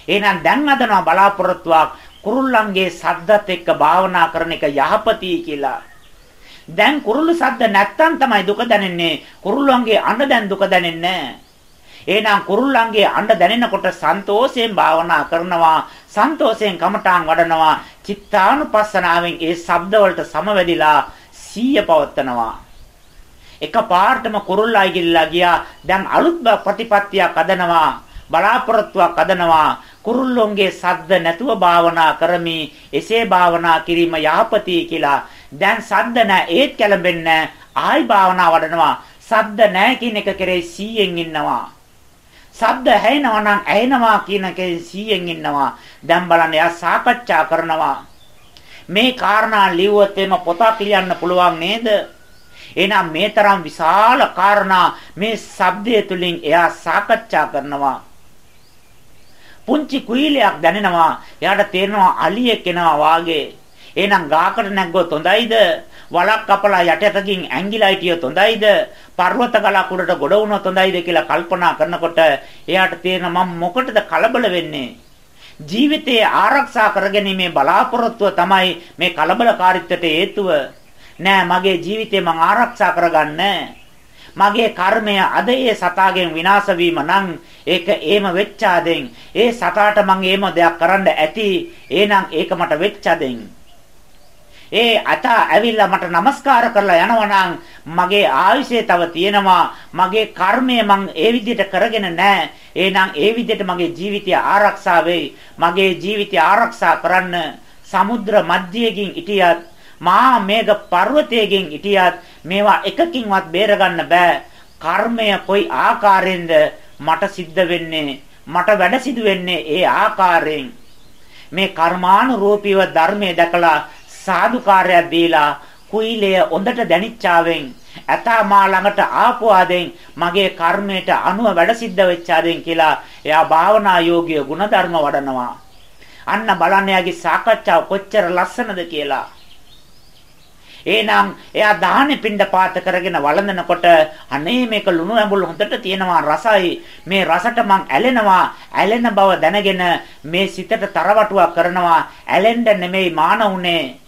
එහෙනම් දැන් අදනවා බලාපොරොත්තුවක් කුරුල්ලන්ගේ සද්දත් එක්ක භාවනා කරන එක යහපති කියලා. දැන් කුරුල්ලු සද්ද නැත්තම් තමයි දුක දැනෙන්නේ. කුරුල්ලන්ගේ අඬ දැන් දුක දැනෙන්නේ එහෙනම් කුරුල්ලන්ගේ අඬ දැනෙනකොට සන්තෝෂයෙන් භාවනා කරනවා සන්තෝෂයෙන් කමඨාන් වඩනවා චිත්තානුපස්සනාවෙන් ඒ ශබ්ද වලට සමවැදිලා සීය පවත්නවා එක පාර්ටම කුරුල්ලා ගිල්ලා ගියා. දැන් අලුත් ප්‍රතිපත්තියක් අදනවා බලාපොරොත්තුවක් අදනවා. කුරුල්ලොන්ගේ සද්ද නැතුව භාවනා කරමි එසේ භාවනා කිරීම යහපති කියලා. දැන් සද්ද නැ ඒත් කැළඹෙන්නේ ආයි භාවනා වඩනවා. සද්ද නැහැ කියන එක කෙරේ 100න් ඉන්නවා. සද්ද ඇහෙනවා නම් ඇහෙනවා කියන එකෙන් 100න් ඉන්නවා දැන් බලන්න එයා සාකච්ඡා කරනවා මේ කාරණා ලිව්වොත් එම පොතක් ලියන්න පුළුවන් නේද එහෙනම් මේ තරම් විශාල කාරණා මේ shabdය තුලින් එයා සාකච්ඡා කරනවා පුංචි කුයිලයක් දැනෙනවා. එයාට තේරෙනවා අලියෙක් එනවා වාගේ. එහෙනම් ගාකට නැග්ගොත් හොඳයිද? වලක් කපලා යටටකින් ඇංගිලා හිටියොත් හොඳයිද? පර්වත ගලක් උඩට ගොඩ වුණොත් හොඳයිද කියලා කල්පනා කරනකොට එයාට තේරෙනවා මම මොකටද කලබල වෙන්නේ? ජීවිතයේ ආරක්ෂා කරගැනීමේ බලාපොරොත්තුව තමයි මේ කලබලකාරීත්වයට හේතුව. නෑ මගේ ජීවිතේ මං ආරක්ෂා කරගන්නේ මගේ කර්මය අද ඒ සතාගෙන් විනාශ වීම නම් ඒක එහෙම වෙච්චාදෙන් ඒ සතාට මං එහෙම දෙයක් කරන්න ඇති එහෙනම් ඒක මට වෙච්චාදෙන් ඒ අත ඇවිල්ලා මට নমස්කාර කරලා යනවා මගේ ආයුෂය තව තියෙනවා මගේ කර්මය මං ඒ විදිහට කරගෙන නැහැ එහෙනම් ඒ විදිහට මගේ ජීවිතය ආරක්ෂා වෙයි මගේ ජීවිතය ආරක්ෂා කරන්න සමුද්‍ර මැදියකින් හිටියත් මහා මේඝ පර්වතයෙන් හිටියත් මේවා එකකින්වත් බේරගන්න බෑ. කර්මය කොයි ආකාරයෙන්ද මට සිද්ධ වෙන්නේ? මට වැඩ සිදු වෙන්නේ ඒ ආකාරයෙන්. මේ කර්මානුරූපීව ධර්මයේ දැකලා සාදුකාරයක් දීලා කුයිලය හොඳට දැනිච්චාවෙන් ඇතා මා ළඟට ආපුවාදෙන් මගේ කර්මයට අනුව වැඩ සිද්ධ වෙච්චාදෙන් කියලා එයා භාවනා යෝගිය ගුණධර්ම වඩනවා. අන්න බලන්න යාගේ සාකච්ඡාව කොච්චර ලස්සනද කියලා. එහෙනම් එයා දාහනේ පින්ඩ පාත කරගෙන වළඳනකොට අනේ මේක ලුණු ඇඹුල් හොඳට තියෙනවා රසයි. මේ රසට මං ඇලෙනවා. ඇලෙන බව දැනගෙන මේ සිතට තරවටුවක් කරනවා. ඇලෙන්න නෙමෙයි මාන උනේ.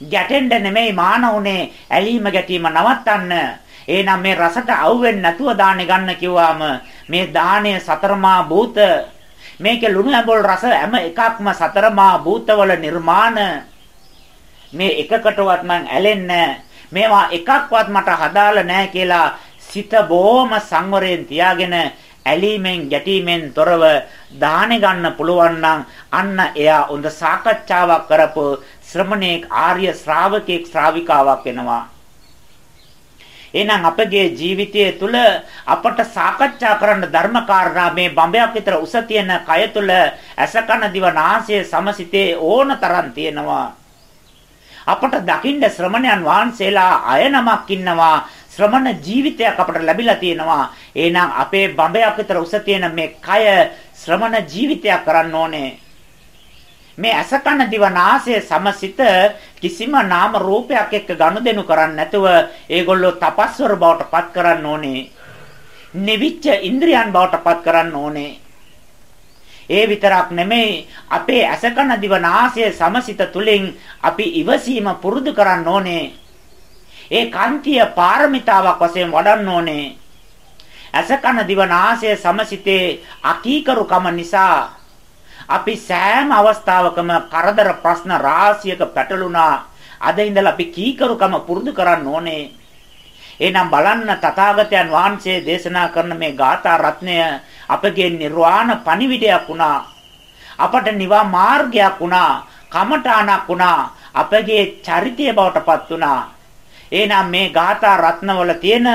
ගැටෙන්න නෙමෙයි මාන උනේ. ඇලීම ගැටීම නවත්තන්න. එහෙනම් මේ රසට අවුෙන්නේ නැතුව දාන්නේ ගන්න කිව්වාම මේ දාණය සතරමා භූත මේකේ ලුණු ඇඹුල් රස හැම එකක්ම සතරමා භූතවල නිර්මාණ මේ එකකටවත් මං ඇලෙන්නේ මේවා එකක්වත් මට හදාලා නැහැ කියලා සිත බොහොම සංවරයෙන් තියාගෙන ඇලීමෙන් ගැටීමෙන් තොරව දාහනේ ගන්න පුළුවන් නම් අන්න එයා හොඳ සාකච්ඡාවක් කරපු ශ්‍රමණේක් ආර්ය ශ්‍රාවකෙක් ශ්‍රාවිකාවක් වෙනවා. එහෙනම් අපගේ ජීවිතය තුළ අපට සාකච්ඡා කරන්න ධර්මකාරණා මේ බඹයක් විතර උස තියෙන කය තුළ ඇසකන දිව නාසය සමසිතේ ඕන තරම් තියෙනවා. අපට දකින්න ශ්‍රමණයන් වහන්සේලා අය නමක් ඉන්නවා ශ්‍රමණ ජීවිතයක් අපට ලැබිලා තියෙනවා එහෙනම් අපේ බඹයක් විතර උස තියෙන මේ කය ශ්‍රමණ ජීවිතයක් කරන්න ඕනේ මේ අසකන දිවනාසය සමසිත කිසිම නාම රූපයක් එක්ක ගනුදෙනු කරන්නේ නැතුව ඒගොල්ලෝ තපස්වර බවට පත් කරන්න ඕනේ නිවිච්ච ඉන්ද්‍රියන් බවට පත් කරන්න ඕනේ ඒ විතරක් නෙමෙයි අපේ ඇසකන දිවනාසය සමසිත තුලින් අපි ඉවසීම පුරුදු කරන්න ඕනේ. ඒ කාන්තිය පාරමිතාවක් වශයෙන් වඩන්න ඕනේ. ඇසකන දිවනාසය සමසිතේ අකීකරුකම නිසා අපි සෑම අවස්ථාවකම කරදර ප්‍රශ්න රාශියක පැටළුණා. අද ඉඳලා අපි කීකරුකම පුරුදු කරන්න ඕනේ. එහෙනම් බලන්න තථාගතයන් වහන්සේ දේශනා කරන මේ ගාථා රත්නය අපගේ නිර්වාණ පණිවිඩයක් වුණා. අපට නිවා මාර්ගයක් වුණා. කමඨාණක් වුණා. අපගේ චරිතය බවට පත් වුණා. එහෙනම් මේ ගාථා රත්නවල තියෙන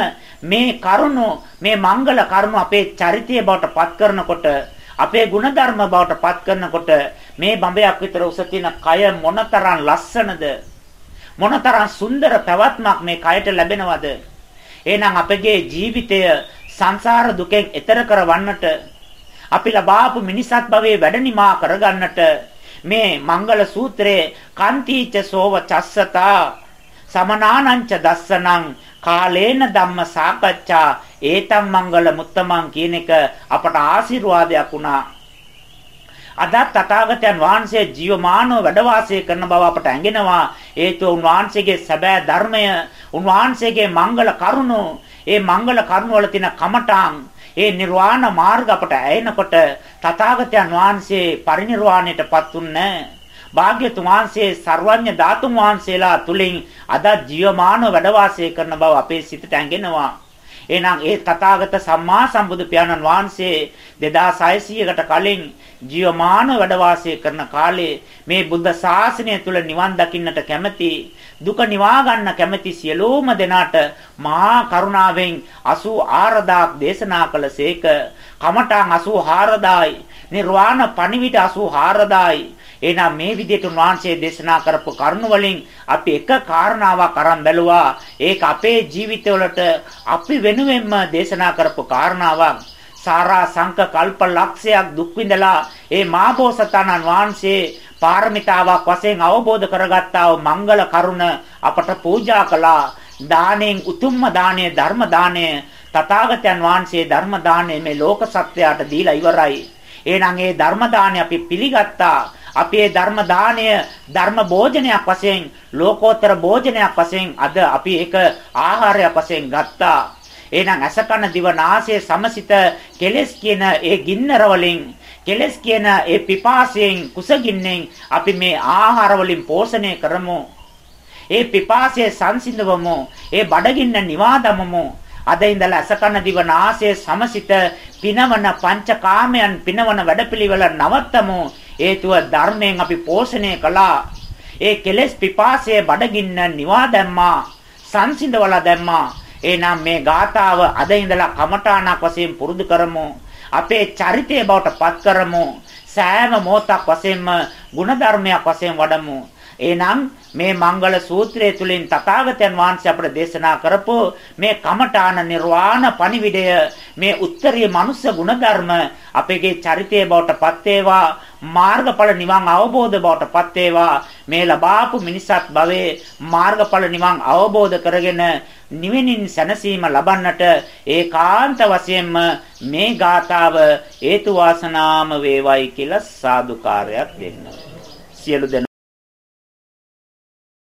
මේ කරුණු මේ මංගල කරුණු අපේ චරිතය බවට පත් කරනකොට අපේ ಗುಣධර්ම බවට පත් කරනකොට මේ බඹයක් විතර උස තියෙන කය මොනතරම් ලස්සනද? මොනතරම් සුන්දර පැවැත්මක් මේ කයට ලැබෙනවද? එහෙනම් අපගේ ජීවිතය සංසාර දුකෙන් එතර කරවන්නට අපි ලබාපු මිනිසත් භවයේ වැඩ නිමා කරගන්නට මේ මංගල සූත්‍රයේ කන්තිච සෝව චස්සතා සමනානංච දස්සනං කාලේන ධම්ම සාකච්ඡා ඒතම් මංගල මුත්තමන් කියන එක අපට ආශිර්වාදයක් වුණා. අද තථාගතයන් වහන්සේ ජීවමානව වැඩ වාසය කරන බව අපට ඇඟෙනවා. හේතුව උන්වහන්සේගේ සැබෑ ධර්මය, උන්වහන්සේගේ මංගල කරුණු, ඒ මංගල කරුණු වල තියෙන කමඨාන්, ඒ නිර්වාණ මාර්ග අපට ඇයෙනකොට තථාගතයන් වහන්සේ පරිනිර්වාණයටපත් උන්නේ භාග්‍යතුන් වහන්සේ සර්වඥ ධාතුන් වහන්සේලා තුලින් අද ජීවමානව වැඩ වාසය කරන බව අපේ සිතට ඇඟෙනවා. එහෙනම් ඒ තථාගත සම්මා සම්බුදු පියාණන් වහන්සේ 2600කට කලින් ජීවමානව වැඩ වාසය කරන කාලේ මේ බුද්ධ ශාසනය තුල නිවන් දකින්නට කැමැති දුක නිවා ගන්න කැමැති සියලුම දෙනාට මහා කරුණාවෙන් 84000ක් දේශනා කළසේක කමඨාන් 84000යි නිර්වාණ පණිවිඩ 84000යි එහෙනම් මේ විදිහට උන්වහන්සේ දේශනා කරපු කරුණ වලින් අපි එක කාරණාවක් අරන් බැලුවා. ඒක අපේ ජීවිතවලට අපි වෙනුවෙන්ම දේශනා කරපු කාරණාවක්. සාරා සංක කල්ප ලක්ෂයක් දුක් විඳලා ඒ මාබෝසතාණන් වහන්සේ පාරමිතාවක් වශයෙන් අවබෝධ කරගත්තා වූ මංගල කරුණ අපට පූජා කළා. දාණයෙන් උතුම්ම දාණය ධර්ම දාණය තථාගතයන් වහන්සේ ධර්ම දාණය මේ ලෝක සත්‍යයට දීලා ඉවරයි. එහෙනම් ඒ ධර්ම දාණය අපි පිළිගත්තා. අපි මේ ධර්ම දාණය ධර්ම භෝජනයක් වශයෙන් ලෝකෝත්තර භෝජනයක් වශයෙන් අද අපි ඒක ආහාරයක් වශයෙන් ගත්තා. එහෙනම් අසකන දිව නාසය සමසිත කෙලස් කියන ඒ ගින්නර වලින් කෙලස් කියන ඒ පිපාසයෙන් කුසගින්නෙන් අපි මේ ආහාර වලින් පෝෂණය කරමු. ඒ පිපාසය සංසිඳවමු. ඒ බඩගින්න නිවාදමමු. අද ඉඳලා අසකන දිව නාසය සමසිත පිනවන පංචකාමයන් පිනවන වැඩපිළිවෙල නවත්තමු. හේතුව ධර්මයෙන් අපි පෝෂණය කළා. ඒ කෙලෙස් පිපාසය බඩගින්න නිවා දැම්මා. සංසිඳවලා දැම්මා. එහෙනම් මේ ගාතාව අද ඉඳලා කමඨාණක් වශයෙන් පුරුදු කරමු. අපේ චරිතය බවට පත් කරමු. සෑම මොහොතක් වශයෙන්ම ಗುಣධර්මයක් වශයෙන් වඩමු. එහෙනම් මේ මංගල සූත්‍රය තුලින් තථාගතයන් වහන්සේ අපට දේශනා කරපු මේ කමඨාන නිර්වාණ පණිවිඩය මේ උත්තරීය මනුස්ස ගුණධර්ම අපේගේ චරිතය බවට පත් වේවා මාර්ගඵල නිවන් අවබෝධ බවට පත් වේවා මේ ලබාපු මිනිසත් භවයේ මාර්ගඵල නිවන් අවබෝධ කරගෙන නිවෙනින් සැනසීම ලබන්නට ඒකාන්ත වශයෙන්ම මේ ගාතාව හේතු වාසනාම වේවයි කියලා සාදුකාරයක් දෙන්න. සියලු